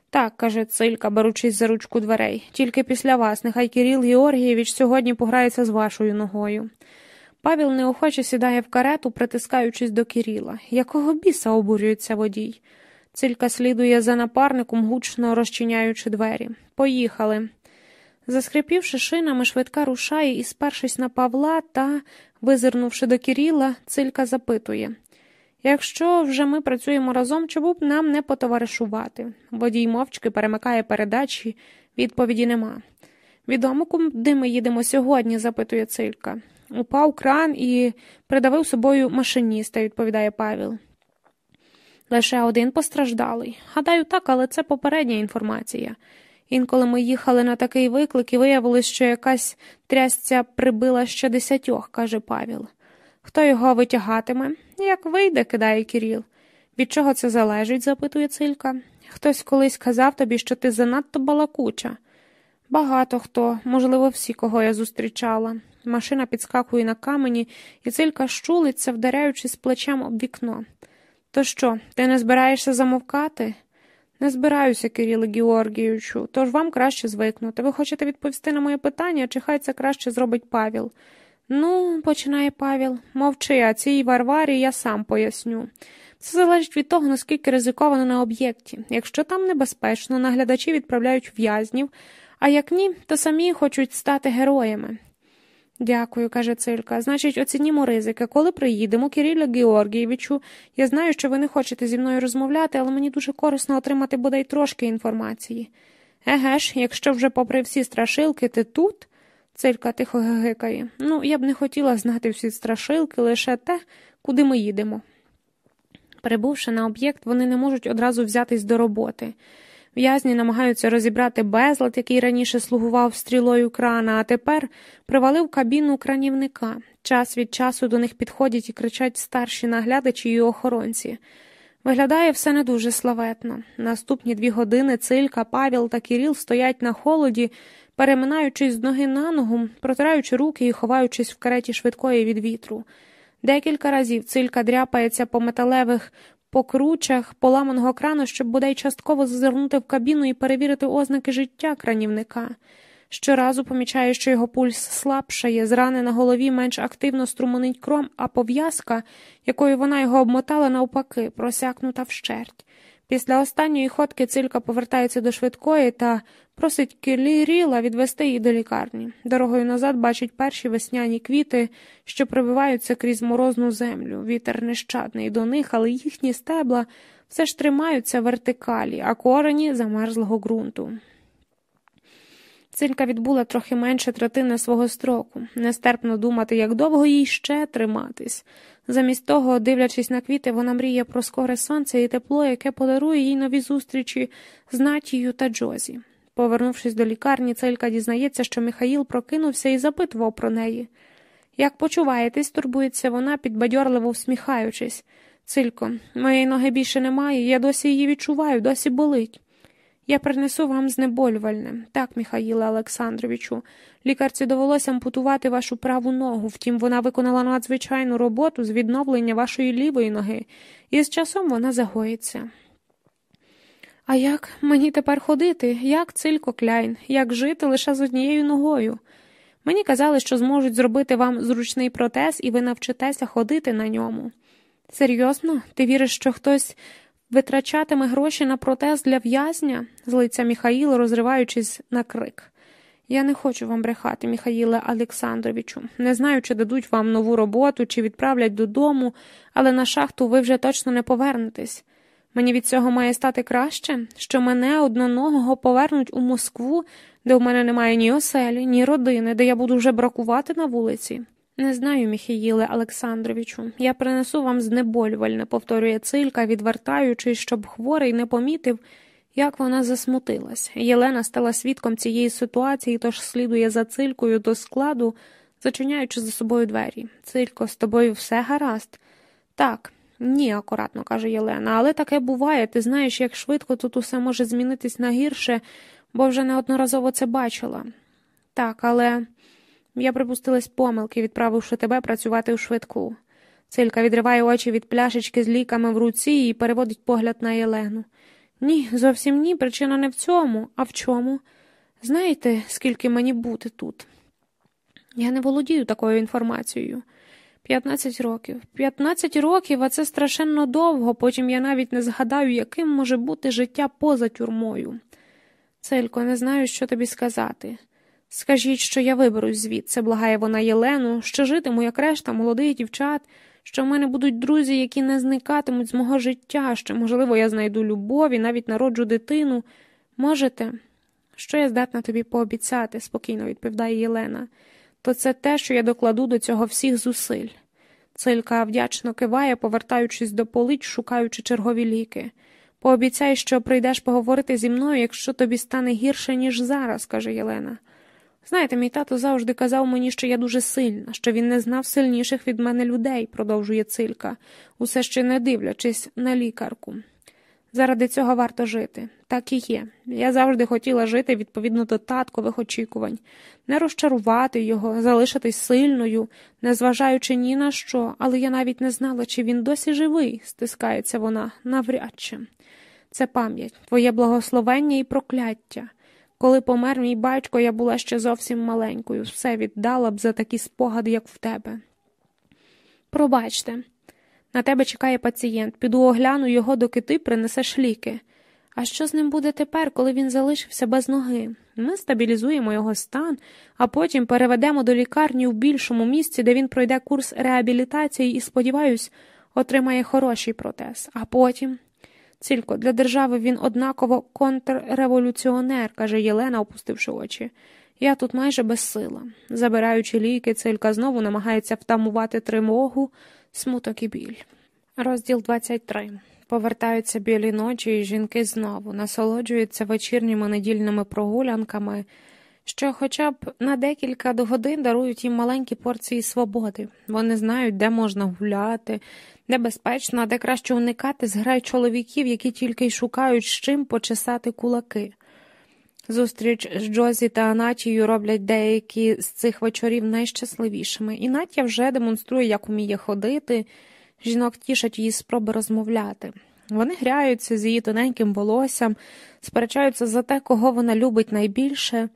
Так, каже Цилька, беручись за ручку дверей. Тільки після вас, нехай Кирил Георгійович сьогодні пограється з вашою ногою. Павіл неохоче сідає в карету, притискаючись до Кирила. Якого біса обурюється водій? Цилька слідує за напарником, гучно розчиняючи двері. Поїхали. Заскрипівши шинами, швидка рушає і, спершись на Павла та, визирнувши до Кирила, цилька запитує Якщо вже ми працюємо разом, чому б нам не потоваришувати? Водій мовчки перемикає передачі, відповіді нема. Відомо, куди ми їдемо сьогодні? запитує цилька. Упав кран і придавив собою машиніста, відповідає Павел. Лише один постраждалий. Гадаю, так, але це попередня інформація. Інколи ми їхали на такий виклик і виявилось, що якась трясця прибила ще десятьох, каже Павел. Хто його витягатиме? Як вийде, кидає Кіріл. Від чого це залежить? запитує Цилька. Хтось колись казав тобі, що ти занадто балакуча. Багато хто, можливо, всі, кого я зустрічала. Машина підскакує на камені, і цилька щулиться, вдаряючись плечем об вікно. То що, ти не збираєшся замовкати? Не збираюся, Кириле Георгійовичу, тож вам краще звикнути. Ви хочете відповісти на моє питання, чи хай це краще зробить Павіл? Ну, починає Павіл, мовчи, а цій Варварі я сам поясню. Це залежить від того, наскільки ризиковано на об'єкті. Якщо там небезпечно, наглядачі відправляють в'язнів, а як ні, то самі хочуть стати героями. Дякую, каже Цилька. Значить, оцінімо ризики. Коли приїдемо, Кирилля Георгійовичу, я знаю, що ви не хочете зі мною розмовляти, але мені дуже корисно отримати бодай трошки інформації. Еге ж, якщо вже, попри всі страшилки, ти тут. Цилька тихо гигикає. Ну, я б не хотіла знати всі страшилки, лише те, куди ми їдемо. Прибувши на об'єкт, вони не можуть одразу взятись до роботи. В'язні намагаються розібрати безлад, який раніше слугував стрілою крана, а тепер привалив кабіну кранівника. Час від часу до них підходять і кричать старші наглядачі і охоронці. Виглядає все не дуже славетно. Наступні дві години цилька, Павел та Кіріл стоять на холоді, переминаючись з ноги на ногу, протираючи руки і ховаючись в кареті швидкої від вітру. Декілька разів цилька дряпається по металевих покручах поламаного крану, щоб бодай частково зазирнути в кабіну і перевірити ознаки життя кранівника. Щоразу помічає, що його пульс слабшає, з рани на голові менш активно струмонить кром, а пов'язка, якою вона його обмотала навпаки, просякнута вщерть. Після останньої ходки цилька повертається до швидкої та просить Кіліріла відвести її до лікарні. Дорогою назад бачить перші весняні квіти, що пробиваються крізь морозну землю. Вітер нещадний до них, але їхні стебла все ж тримаються вертикалі, а корені замерзлого ґрунту. Цилька відбула трохи менше третини свого строку, нестерпно думати, як довго їй ще триматись. Замість того, дивлячись на квіти, вона мріє про скоре сонце і тепло, яке подарує їй нові зустрічі з Натією та Джозі. Повернувшись до лікарні, целька дізнається, що Михаїл прокинувся і запитував про неї. Як почуваєтесь, турбується вона, підбадьорливо всміхаючись. Цилько, моєї ноги більше немає, я досі її відчуваю, досі болить. Я принесу вам знеболювальне. Так, Михаїле Олександровичу, лікарці довелося ампутувати вашу праву ногу, втім, вона виконала надзвичайну роботу з відновлення вашої лівої ноги, і з часом вона загоїться. А як мені тепер ходити? Як цилько кляйн, як жити лише з однією ногою? Мені казали, що зможуть зробити вам зручний протез, і ви навчитеся ходити на ньому. Серйозно, ти віриш, що хтось витрачатиме гроші на протез для в'язня? злиться Міхаїл, розриваючись на крик. Я не хочу вам брехати, Міхаїле Олександровичу. Не знаю, чи дадуть вам нову роботу, чи відправлять додому, але на шахту ви вже точно не повернетесь. Мені від цього має стати краще, що мене одноногого повернуть у Москву, де у мене немає ні оселі, ні родини, де я буду вже бракувати на вулиці. Не знаю, Міхаїле Олександровичу, я принесу вам знеболювальне, повторює цилька, відвертаючись, щоб хворий не помітив, як вона засмутилась. Єлена стала свідком цієї ситуації, тож слідує за цилькою до складу, зачиняючи за собою двері. Цилько, з тобою все гаразд? Так. Ні, акуратно каже Єлена, але таке буває. Ти знаєш, як швидко тут усе може змінитись на гірше, бо вже неодноразово це бачила. Так, але я припустилась помилки, відправивши тебе працювати у швидку. Цилька відриває очі від пляшечки з ліками в руці і переводить погляд на Єлену. Ні, зовсім ні, причина не в цьому, а в чому? Знаєте, скільки мені бути тут? Я не володію такою інформацією. П'ятнадцять років. П'ятнадцять років, а це страшенно довго, потім я навіть не згадаю, яким може бути життя поза тюрмою. Целько, не знаю, що тобі сказати. Скажіть, що я виберусь звідси, благає вона Єлену, що житиму, як решта молодих дівчат, що в мене будуть друзі, які не зникатимуть з мого життя, що, можливо, я знайду любов і навіть народжу дитину. Можете? Що я здатна тобі пообіцяти, спокійно відповідає Єлена то це те, що я докладу до цього всіх зусиль. Цилька вдячно киває, повертаючись до полиць, шукаючи чергові ліки. Пообіцяй, що прийдеш поговорити зі мною, якщо тобі стане гірше, ніж зараз, каже Єлена. Знаєте, мій тато завжди казав мені, що я дуже сильна, що він не знав сильніших від мене людей, продовжує цилька, усе ще не дивлячись на лікарку. Заради цього варто жити. Так і є. Я завжди хотіла жити відповідно до таткових очікувань, не розчарувати його, залишитись сильною, незважаючи ні на що, але я навіть не знала, чи він досі живий, стискається вона навряд чи. Це пам'ять, твоє благословення і прокляття. Коли помер мій батько, я була ще зовсім маленькою, все віддала б за такі спогади, як в тебе. Пробачте, на тебе чекає пацієнт. Піду огляну його, доки ти принесеш ліки. А що з ним буде тепер, коли він залишився без ноги? Ми стабілізуємо його стан, а потім переведемо до лікарні в більшому місці, де він пройде курс реабілітації і, сподіваюсь, отримає хороший протез. А потім. Цілько, для держави він однаково контрреволюціонер, каже Єлена, опустивши очі. Я тут майже безсила. Забираючи ліки, цилька знову намагається втамувати тривогу, смуток і біль. Розділ 23 Повертаються білі ночі, і жінки знову насолоджуються вечірніми недільними прогулянками, що хоча б на декілька годин дарують їм маленькі порції свободи. Вони знають, де можна гуляти, де безпечно, а де краще уникати зграй чоловіків, які тільки й шукають з чим почесати кулаки. Зустріч з Джозі та Анатією роблять деякі з цих вечорів найщасливішими, і Натя вже демонструє, як уміє ходити, жінок тішать її спроби розмовляти. Вони граються з її тоненьким волоссям, сперечаються за те, кого вона любить найбільше.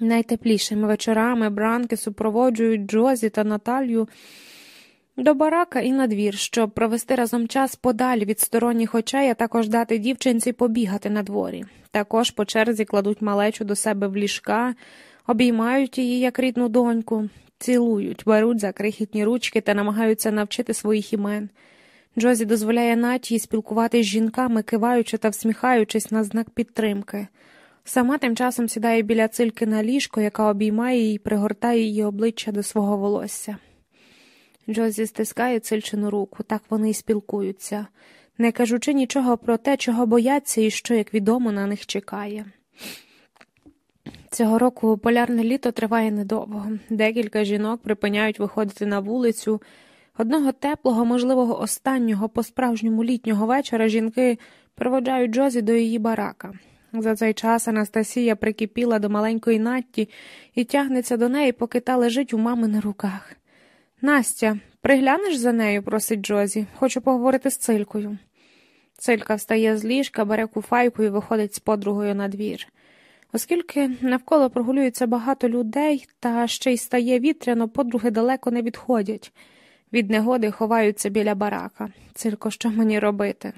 Найтеплішими вечорами бранки супроводжують Джозі та Наталью до барака і на двір, щоб провести разом час подалі від сторонніх очей, а також дати дівчинці побігати на дворі. Також по черзі кладуть малечу до себе в ліжка, обіймають її як рідну доньку, цілують, беруть за крихітні ручки та намагаються навчити своїх імен. Джозі дозволяє Натії спілкуватися з жінками, киваючи та всміхаючись на знак підтримки. Сама тим часом сідає біля цильки на ліжко, яка обіймає її і пригортає її обличчя до свого волосся. Джозі стискає цильчину руку, так вони й спілкуються, не кажучи нічого про те, чого бояться і що, як відомо, на них чекає. Цього року полярне літо триває недовго. Декілька жінок припиняють виходити на вулицю. Одного теплого, можливого, останнього по справжньому літнього вечора жінки проводжають Джозі до її барака. За цей час Анастасія прикипіла до маленької Натті і тягнеться до неї, поки та лежить у мами на руках. Настя, приглянеш за нею, просить Джозі, хочу поговорити з цилькою. Цилька встає з ліжка, бере куфайку і виходить з подругою на двір. Оскільки навколо прогулюється багато людей, та ще й стає вітряно, подруги далеко не відходять. Від негоди ховаються біля барака. Цилько, що мені робити?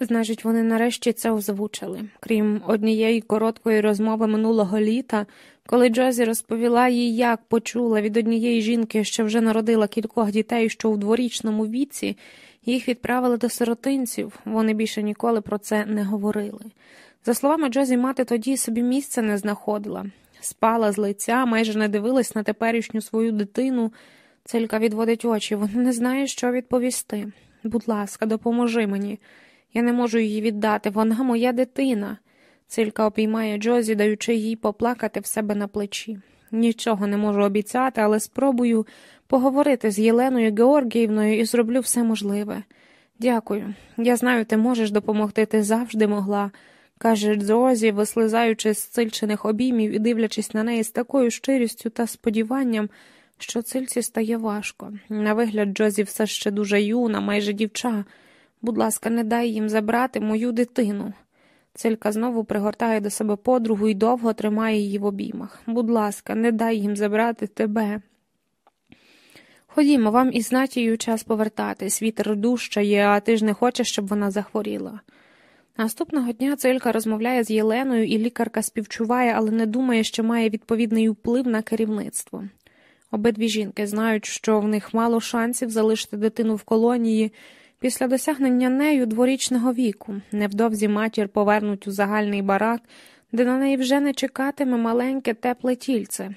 Значить, вони нарешті це озвучили. Крім однієї короткої розмови минулого літа, коли Джозі розповіла їй, як почула від однієї жінки, що вже народила кількох дітей, що у дворічному віці, їх відправили до сиротинців, вони більше ніколи про це не говорили. За словами Джозі, мати тоді собі місця не знаходила, спала з лиця, майже не дивилась на теперішню свою дитину. Целька відводить очі, вона не знає, що відповісти. Будь ласка, допоможи мені. Я не можу її віддати, вона моя дитина. Цилька обіймає Джозі, даючи їй поплакати в себе на плечі. Нічого не можу обіцяти, але спробую поговорити з Єленою Георгіївною і зроблю все можливе. Дякую. Я знаю, ти можеш допомогти, ти завжди могла, каже Джозі, вислизаючи з цильчених обіймів і дивлячись на неї з такою щирістю та сподіванням, що цильці стає важко. На вигляд, Джозі все ще дуже юна, майже дівча. Будь ласка, не дай їм забрати мою дитину. Цилька знову пригортає до себе подругу і довго тримає її в обіймах. Будь ласка, не дай їм забрати тебе. Ходімо, вам із Натією час повертатись, вітер дужчає, а ти ж не хочеш, щоб вона захворіла. Наступного дня Цилька розмовляє з Єленою, і лікарка співчуває, але не думає, що має відповідний вплив на керівництво. Обидві жінки знають, що в них мало шансів залишити дитину в колонії. Після досягнення нею дворічного віку невдовзі матір повернуть у загальний барак, де на неї вже не чекатиме маленьке тепле тільце.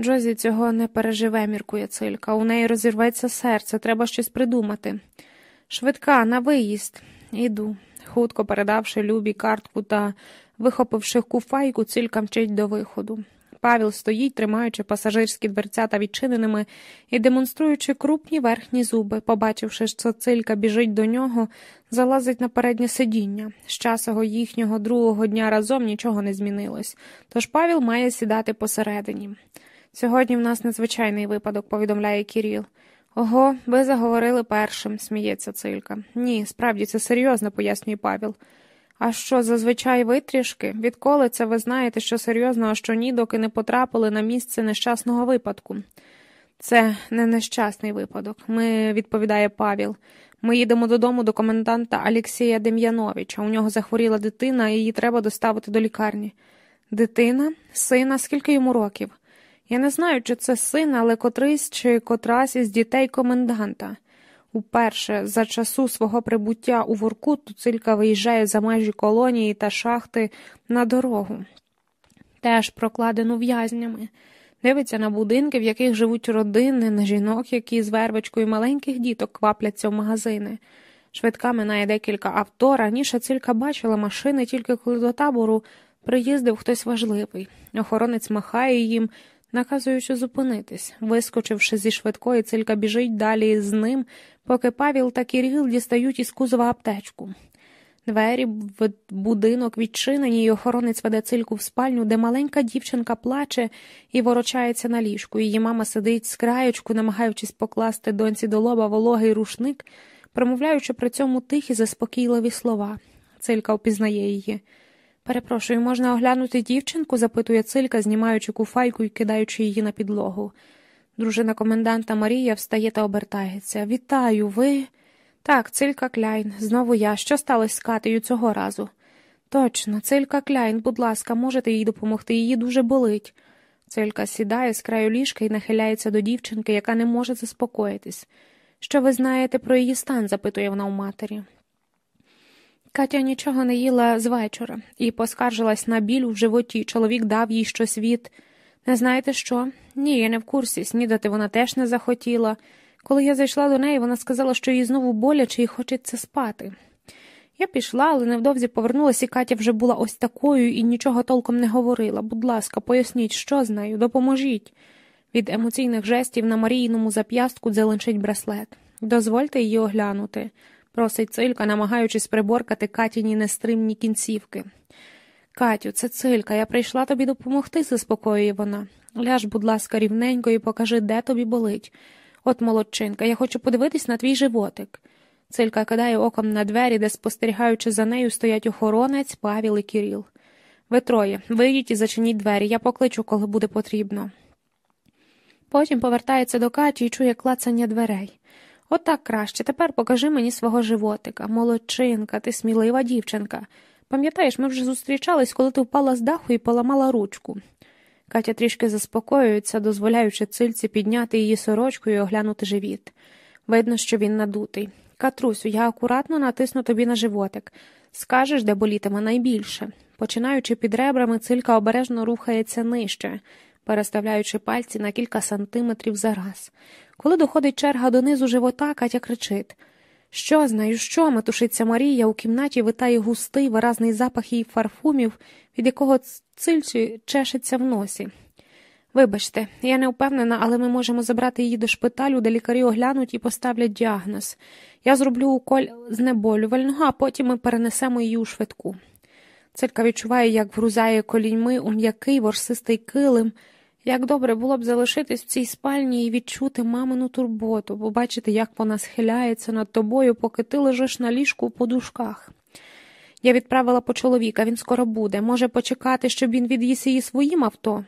Джозі цього не переживе, міркує цилька. У неї розірветься серце, треба щось придумати. Швидка, на виїзд. Іду. Хутко передавши Любі картку та вихопивши куфайку, цилька мчить до виходу. Павел стоїть, тримаючи пасажирські дверцята відчиненими і демонструючи крупні верхні зуби, побачивши, що цилька біжить до нього, залазить на переднє сидіння. З часу їхнього другого дня разом нічого не змінилось, тож Павел має сідати посередині. Сьогодні в нас незвичайний випадок, повідомляє Кіріл. Ого, ви заговорили першим, сміється цилька. Ні, справді це серйозно, пояснює Павел. А що, зазвичай витрішки? Відколи це ви знаєте, що серйозно, а що ні, доки не потрапили на місце нещасного випадку? Це не нещасний випадок, ми, відповідає Павел. Ми їдемо додому до коменданта Алексія Дем'яновича. У нього захворіла дитина, і її треба доставити до лікарні. Дитина, сина, скільки йому років? Я не знаю, чи це син, але котрийсь чи котрась із дітей коменданта. Уперше за часу свого прибуття у Воркут Туцилька виїжджає за межі колонії та шахти на дорогу, теж прокладену в'язнями, дивиться на будинки, в яких живуть родини, на жінок, які з вервичкою маленьких діток квапляться в магазини. Швидка минає декілька авто. Раніше цилька бачила машини тільки коли до табору Приїздив хтось важливий. Охоронець махає їм, наказуючи зупинитись. Вискочивши зі швидкої, цилька біжить далі з ним, поки Павіл та Кіріл дістають із кузова аптечку. Двері в будинок відчинені, і охоронець веде цильку в спальню, де маленька дівчинка плаче і ворочається на ліжку. Її мама сидить з краєчку, намагаючись покласти доньці до лоба вологий рушник, промовляючи при цьому тихі, заспокійливі слова. Цилька впізнає її. Перепрошую, можна оглянути дівчинку? запитує цилька, знімаючи куфайку і кидаючи її на підлогу. Дружина коменданта Марія встає та обертається. Вітаю, ви. Так, цилька Кляйн, знову я. Що сталося з Катею цього разу? Точно, цилька Кляйн, будь ласка, можете їй допомогти, її дуже болить. Цилька сідає з краю ліжка і нахиляється до дівчинки, яка не може заспокоїтись. Що ви знаєте про її стан? запитує вона у матері. Катя нічого не їла з вечора і поскаржилась на біль у животі. Чоловік дав їй щось від. Не знаєте що? Ні, я не в курсі. Снідати вона теж не захотіла. Коли я зайшла до неї, вона сказала, що їй знову боляче і хочеться спати. Я пішла, але невдовзі повернулася, і Катя вже була ось такою і нічого толком не говорила. Будь ласка, поясніть, що з нею, допоможіть. Від емоційних жестів на Марійному зап'ястку дзеленчить браслет. Дозвольте її оглянути, просить цилька, намагаючись приборкати Катіні нестримні кінцівки. Катю, це цилька, я прийшла тобі допомогти, заспокоює вона. Ляж, будь ласка, рівненько і покажи, де тобі болить. От молодчинка, я хочу подивитись на твій животик. Цилька кидає оком на двері, де, спостерігаючи за нею, стоять охоронець, Павіл і Кіріл. Ви троє, вийдіть і зачиніть двері, я покличу, коли буде потрібно. Потім повертається до Каті і чує клацання дверей. Отак От краще. Тепер покажи мені свого животика. Молодчинка, ти смілива дівчинка. Пам'ятаєш, ми вже зустрічались, коли ти впала з даху і поламала ручку. Катя трішки заспокоюється, дозволяючи цильці підняти її сорочку і оглянути живіт. Видно, що він надутий. Катрусю, я акуратно натисну тобі на животик. Скажеш, де болітиме найбільше. Починаючи під ребрами, цилька обережно рухається нижче, переставляючи пальці на кілька сантиметрів за раз. Коли доходить черга донизу живота, Катя кричить Що з нею, що? метушиться Марія, у кімнаті витає густий, виразний запах її парфумів, від якого цильчі чешеться в носі. Вибачте, я не впевнена, але ми можемо забрати її до шпиталю, де лікарі оглянуть і поставлять діагноз. Я зроблю уколь знеболювального, а потім ми перенесемо її у швидку. Цилька відчуває, як вгрузає коліньми у м'який ворсистий килим. Як добре було б залишитись в цій спальні і відчути мамину турботу, побачити, як вона схиляється над тобою, поки ти лежиш на ліжку у подушках. Я відправила по чоловіка, він скоро буде. Може почекати, щоб він від'їсть її своїм авто.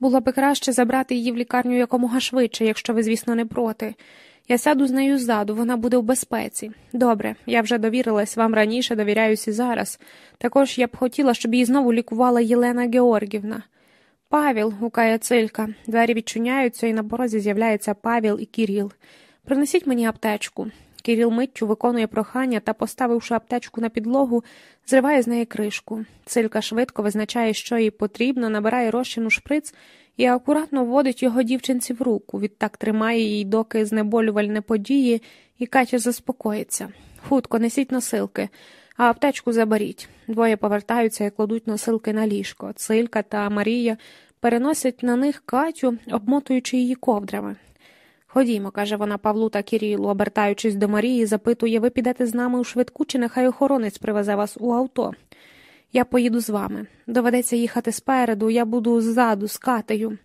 Було би краще забрати її в лікарню якомога швидше, якщо ви, звісно, не проти. Я сяду з нею ззаду, вона буде в безпеці. Добре, я вже довірилась вам раніше, довіряюсь і зараз. Також я б хотіла, щоб її знову лікувала Єлена Георгівна. Павіл, гукає цилька. Двері відчиняються, і на порозі з'являється Павіл і Кіріл. Принесіть мені аптечку. Кіріл миттю виконує прохання та, поставивши аптечку на підлогу, зриває з неї кришку. Цилька швидко визначає, що їй потрібно, набирає розчину шприц і акуратно вводить його дівчинці в руку, відтак тримає її, доки знеболювальне події, і Катя заспокоїться. Хутко несіть носилки, а аптечку заберіть. Двоє повертаються і кладуть носилки на ліжко. Цилька та Марія переносять на них Катю, обмотуючи її ковдрами. Ходімо, каже вона Павлу та Кірілу, обертаючись до Марії, запитує, ви підете з нами у швидку, чи нехай охоронець привезе вас у авто. Я поїду з вами. Доведеться їхати спереду, я буду ззаду, з катею.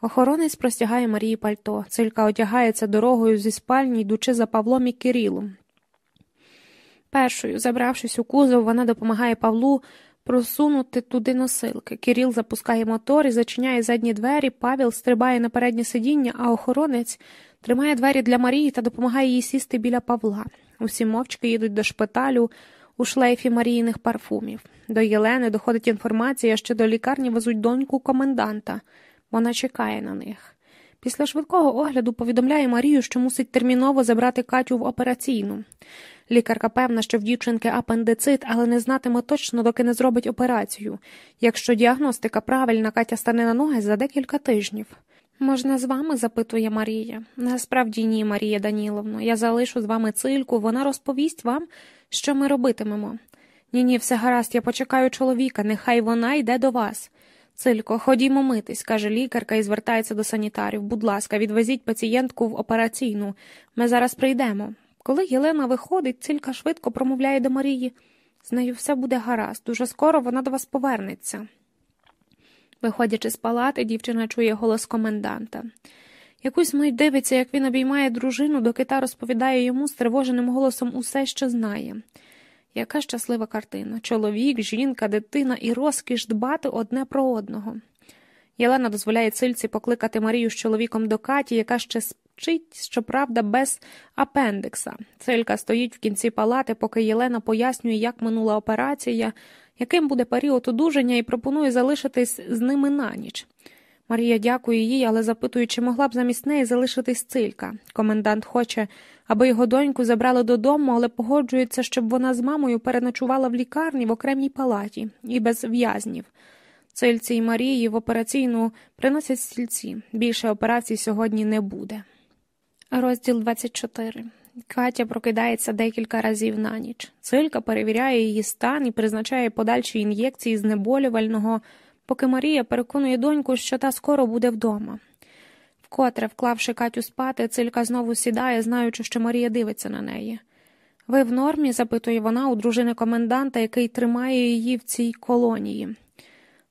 Охоронець простягає Марії пальто. Цилька одягається дорогою зі спальні, йдучи за Павлом і Кирилом. Першою, забравшись у кузов, вона допомагає Павлу просунути туди носилки. Кирил запускає мотор і зачиняє задні двері, Павел стрибає на переднє сидіння, а охоронець тримає двері для Марії та допомагає їй сісти біля Павла. Усі мовчки їдуть до шпиталю у шлейфі Марійних парфумів. До Єлени доходить інформація, що до лікарні везуть доньку коменданта. Вона чекає на них. Після швидкого огляду повідомляє Марію, що мусить терміново забрати Катю в операційну. Лікарка певна, що в дівчинки апендицит, але не знатиме точно, доки не зробить операцію. Якщо діагностика правильна, Катя стане на ноги за декілька тижнів. Можна з вами? запитує Марія. Насправді ні, Марія Даніловно. Я залишу з вами цильку, вона розповість вам, що ми робитимемо. Ні, ні, все гаразд, я почекаю чоловіка, нехай вона йде до вас. Цилько, ходімо митись, каже лікарка і звертається до санітарів. Будь ласка, відвезіть пацієнтку в операційну. Ми зараз прийдемо. Коли Єлена виходить, цилька швидко промовляє до Марії. З нею все буде гаразд, дуже скоро вона до вас повернеться. Виходячи з палати, дівчина чує голос коменданта. Якусь мить дивиться, як він обіймає дружину, доки та розповідає йому стривоженим голосом усе, що знає. Яка щаслива картина чоловік, жінка, дитина і розкіш дбати одне про одного. Єлена дозволяє цильці покликати Марію з чоловіком до Каті, яка ще спчить, щоправда, без апендикса. Цилька стоїть в кінці палати, поки Єлена пояснює, як минула операція, яким буде період одужання, і пропонує залишитись з ними на ніч. Марія дякує їй, але запитує, чи могла б замість неї залишитись цилька. Комендант хоче, аби його доньку забрали додому, але погоджується, щоб вона з мамою переночувала в лікарні в окремій палаті і без в'язнів. Цильці і Марії в операційну приносять стільці. Більше операцій сьогодні не буде. Розділ 24 Катя прокидається декілька разів на ніч. Цилька перевіряє її стан і призначає подальші ін'єкції знеболювального, поки Марія переконує доньку, що та скоро буде вдома. Вкотре, вклавши Катю спати, цилька знову сідає, знаючи, що Марія дивиться на неї. Ви в нормі? запитує вона у дружини коменданта, який тримає її в цій колонії.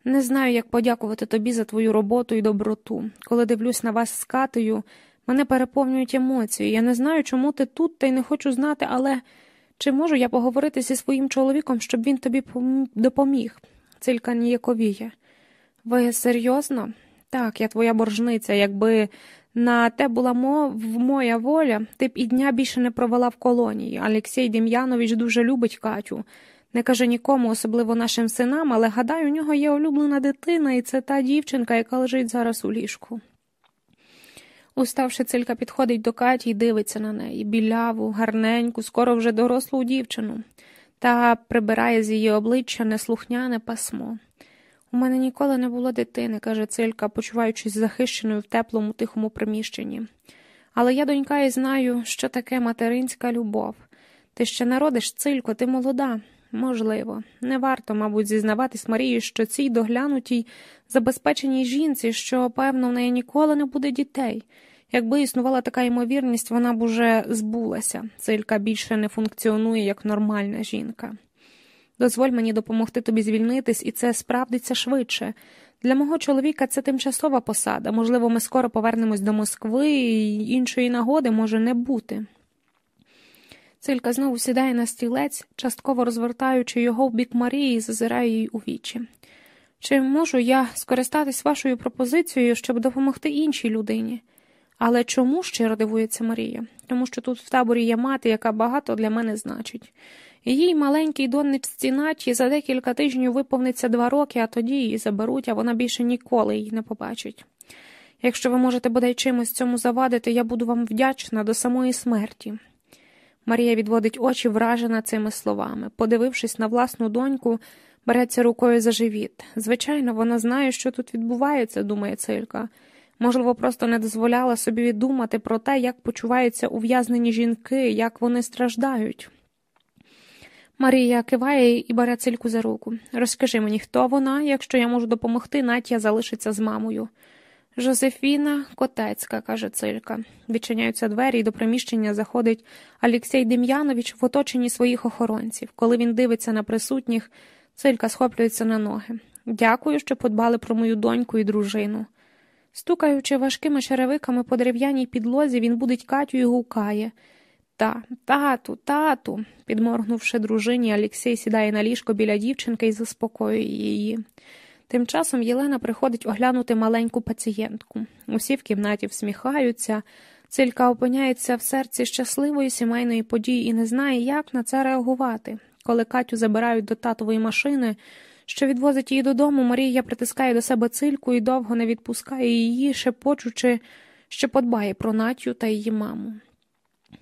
Не знаю, як подякувати тобі за твою роботу і доброту. Коли дивлюсь на вас з Катею, мене переповнюють емоції. Я не знаю, чому ти тут, та й не хочу знати, але чи можу я поговорити зі своїм чоловіком, щоб він тобі допоміг? Цилька ніяковіє. Ви серйозно? Так, я твоя боржниця. Якби на те була мов, моя воля, ти б і дня більше не провела в колонії. Олексій Дем'янович дуже любить Катю. Не каже нікому, особливо нашим синам, але гадаю, у нього є улюблена дитина, і це та дівчинка, яка лежить зараз у ліжку. Уставши, цилька підходить до Каті і дивиться на неї біляву, гарненьку, скоро вже дорослу дівчину, та прибирає з її обличчя неслухняне пасмо. У мене ніколи не було дитини, каже Цилька, почуваючись захищеною в теплому, тихому приміщенні. Але я донька і знаю, що таке материнська любов. Ти ще народиш, цилько, ти молода. Можливо, не варто, мабуть, зізнаватись Марії, що цій доглянутій, забезпеченій жінці, що, певно, в неї ніколи не буде дітей. Якби існувала така ймовірність, вона б уже збулася. Цилька більше не функціонує як нормальна жінка. Дозволь мені допомогти тобі звільнитись, і це справдиться швидше. Для мого чоловіка це тимчасова посада. Можливо, ми скоро повернемось до Москви, і іншої нагоди може не бути. Цилька знову сідає на стілець, частково розвертаючи його в бік Марії, і зазирає їй у вічі. Чи можу я скористатись вашою пропозицією, щоб допомогти іншій людині? Але чому щиро дивується Марія? Тому що тут в таборі є мати, яка багато для мене значить. Їй маленькій донечці Наті за декілька тижнів виповниться два роки, а тоді її заберуть, а вона більше ніколи її не побачить. Якщо ви можете бодай чимось цьому завадити, я буду вам вдячна до самої смерті. Марія відводить очі, вражена цими словами. Подивившись на власну доньку, береться рукою за живіт. Звичайно, вона знає, що тут відбувається, думає цилька. Можливо, просто не дозволяла собі думати про те, як почуваються ув'язнені жінки, як вони страждають. Марія киває і бере цильку за руку. Розкажи мені, хто вона, якщо я можу допомогти, Натя залишиться з мамою. Жозефіна Котецька, каже цилька. Відчиняються двері, і до приміщення заходить Алексій Дем'янович в оточенні своїх охоронців. Коли він дивиться на присутніх, цилька схоплюється на ноги. Дякую, що подбали про мою доньку і дружину. Стукаючи важкими черевиками по дерев'яній підлозі, він будить Катю і гукає. Та, тату, тату, підморгнувши дружині, Алексій сідає на ліжко біля дівчинки і заспокоює її. Тим часом Єлена приходить оглянути маленьку пацієнтку. Усі в кімнаті всміхаються. Цилька опиняється в серці щасливої сімейної події і не знає, як на це реагувати. Коли Катю забирають до татової машини, що відвозить її додому, Марія притискає до себе цильку і довго не відпускає її, шепочучи, що подбає про Натю та її маму.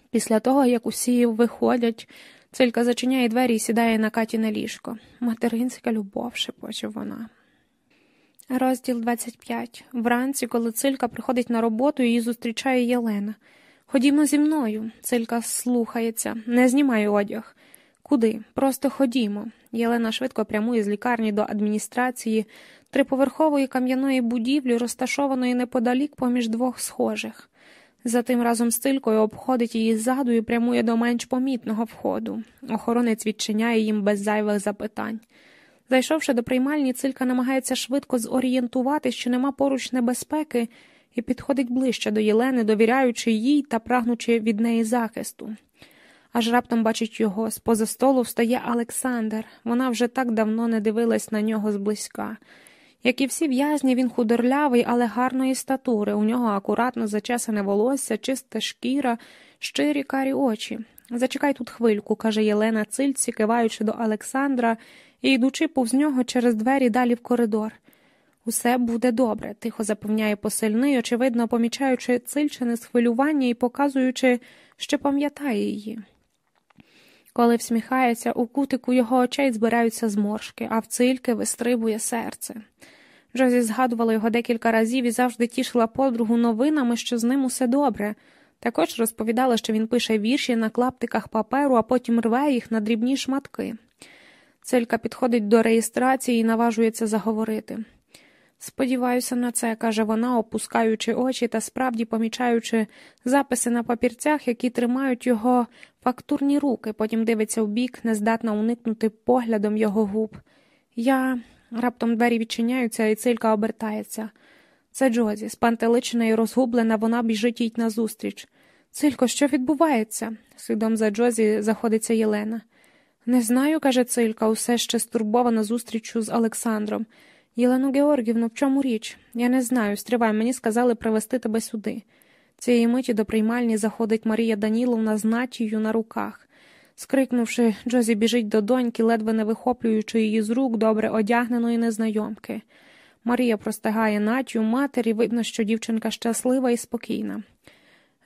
Після того, як усі виходять, цилька зачиняє двері і сідає на Каті на ліжко. Материнська любов, шепоче вона. Розділ 25. Вранці, коли цилька приходить на роботу, її зустрічає Єлена. Ходімо зі мною. Цилька слухається, не знімає одяг. Куди? Просто ходімо. Єлена швидко прямує з лікарні до адміністрації триповерхової кам'яної будівлі, розташованої неподалік поміж двох схожих. Затим разом з цилькою обходить її ззаду і прямує до менш помітного входу. Охоронець відчиняє їм без зайвих запитань. Зайшовши до приймальні, цилька намагається швидко зорієнтувати, що нема поруч небезпеки, і підходить ближче до Єлени, довіряючи їй та прагнучи від неї захисту. Аж раптом бачить його, з поза столу встає Олександр. Вона вже так давно не дивилась на нього зблизька. Як і всі в'язні, він худорлявий, але гарної статури. У нього акуратно зачесане волосся, чиста шкіра, щирі карі очі. Зачекай тут хвильку, каже Єлена цильці, киваючи до Олександра і йдучи повз нього через двері далі в коридор. Усе буде добре, тихо запевняє посильний, очевидно, помічаючи цильчине схвилювання і показуючи, що пам'ятає її. Коли всміхається, у кутику його очей збираються зморшки, а в цильки вистрибує серце. Джозі згадувала його декілька разів і завжди тішила подругу новинами, що з ним усе добре. Також розповідала, що він пише вірші на клаптиках паперу, а потім рве їх на дрібні шматки. Цилька підходить до реєстрації і наважується заговорити. Сподіваюся на це, каже вона, опускаючи очі та справді помічаючи записи на папірцях, які тримають його фактурні руки, потім дивиться в бік, нездатна уникнути поглядом його губ. Я раптом двері відчиняються, і цилька обертається. Це Джозі, спантеличена і розгублена, вона біжить їй назустріч. Цилько, що відбувається? Слідом за Джозі заходиться Єлена. Не знаю, каже Цилька, усе ще стурбована зустрічю з Олександром. Єлену Георгівну, в чому річ? Я не знаю. Стривай, мені сказали привезти тебе сюди. Цієї миті до приймальні заходить Марія Даніловна з натію на руках. Скрикнувши, Джозі біжить до доньки, ледве не вихоплюючи її з рук добре одягненої незнайомки. Марія простигає натю матері, видно, що дівчинка щаслива і спокійна.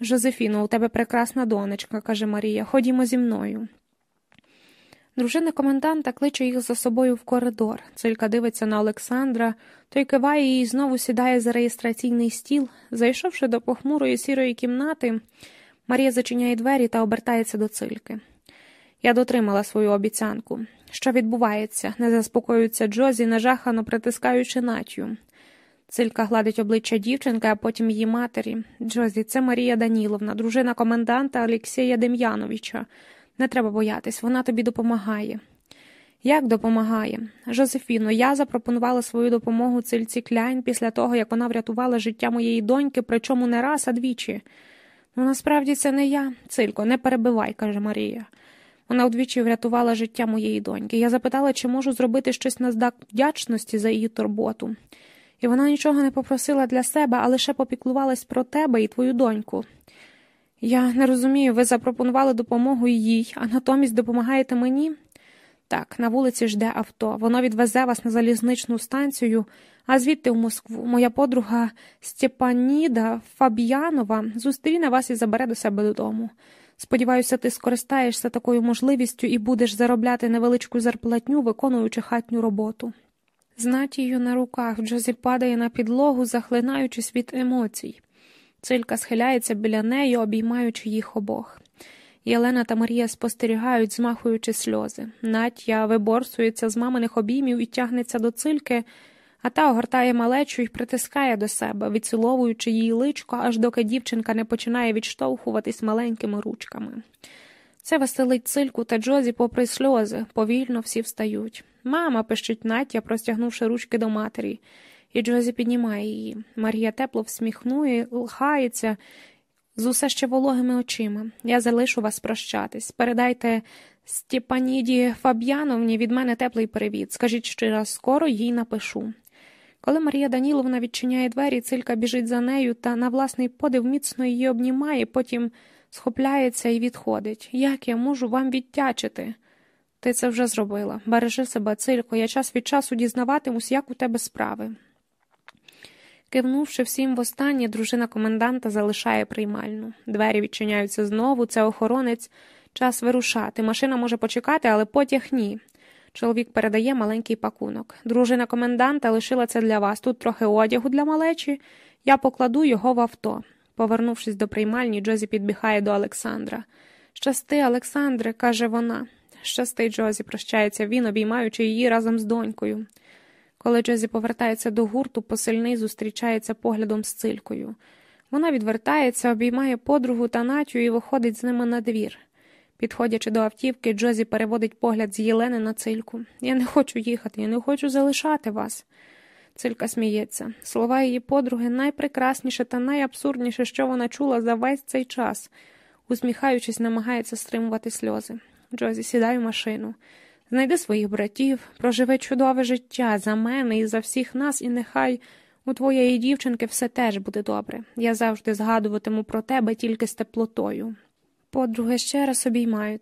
Жозефіно, у тебе прекрасна донечка, каже Марія, ходімо зі мною. Дружина коменданта кличе їх за собою в коридор. Цилька дивиться на Олександра, той киває і знову сідає за реєстраційний стіл. Зайшовши до похмурої сірої кімнати, Марія зачиняє двері та обертається до цильки. Я дотримала свою обіцянку. Що відбувається? не заспокоюється Джозі, нажахано притискаючи натю. Цилька гладить обличчя дівчинки, а потім її матері. Джозі, це Марія Даніловна, дружина коменданта Олексія Дем'яновича. Не треба боятись, вона тобі допомагає. Як допомагає? Жозефіно, я запропонувала свою допомогу цильці Кляйн після того, як вона врятувала життя моєї доньки, причому не раз, а двічі. Ну, насправді це не я, цилько, не перебивай, каже Марія. Вона удвічі врятувала життя моєї доньки. Я запитала, чи можу зробити щось на знак вдячності за її турботу. І вона нічого не попросила для себе, а лише попіклувалась про тебе і твою доньку. Я не розумію, ви запропонували допомогу їй, а натомість допомагаєте мені? Так, на вулиці жде авто. Воно відвезе вас на залізничну станцію, а звідти в Москву. Моя подруга Степаніда Фаб'янова зустріне вас і забере до себе додому. Сподіваюся, ти скористаєшся такою можливістю і будеш заробляти невеличку зарплатню, виконуючи хатню роботу. З натією на руках Джозі падає на підлогу, захлинаючись від емоцій. Цилька схиляється біля неї, обіймаючи їх обох. Єлена та Марія спостерігають, змахуючи сльози. Натя виборсується з маминих обіймів і тягнеться до цильки, а та огортає малечу і притискає до себе, відціловуючи її личко, аж доки дівчинка не починає відштовхуватись маленькими ручками. Це веселить цильку та Джозі, попри сльози, повільно всі встають. Мама, пищить Натя, простягнувши ручки до матері і Джозі піднімає її. Марія тепло всміхнує, лхається з усе ще вологими очима. Я залишу вас прощатись. Передайте Степаніді Фаб'яновні від мене теплий привіт. Скажіть щиро, скоро їй напишу. Коли Марія Даніловна відчиняє двері, цилька біжить за нею та на власний подив міцно її обнімає, потім схопляється і відходить. Як я можу вам відтячити? Ти це вже зробила. Бережи себе, цилько, я час від часу дізнаватимусь, як у тебе справи. Кивнувши всім востаннє, дружина коменданта залишає приймальну. Двері відчиняються знову, це охоронець, час вирушати. Машина може почекати, але потяг ні. Чоловік передає маленький пакунок. Дружина коменданта лишила це для вас. Тут трохи одягу для малечі. Я покладу його в авто. Повернувшись до приймальні, Джозі підбігає до Олександра. Щасти, Олександре, каже вона. Щасти, Джозі, прощається він, обіймаючи її разом з донькою. Коли Джозі повертається до гурту, посильний зустрічається поглядом з цилькою. Вона відвертається, обіймає подругу та Натю і виходить з ними на двір. Підходячи до автівки, Джозі переводить погляд з Єлени на цильку. Я не хочу їхати, я не хочу залишати вас. Цилька сміється. Слова її подруги найпрекрасніше та найабсурдніше, що вона чула за весь цей час. Усміхаючись, намагається стримувати сльози. Джозі, сідай у машину. Знайди своїх братів, проживи чудове життя за мене і за всіх нас, і нехай у твоєї дівчинки все теж буде добре. Я завжди згадуватиму про тебе тільки з теплотою. Подруги ще раз обіймаються.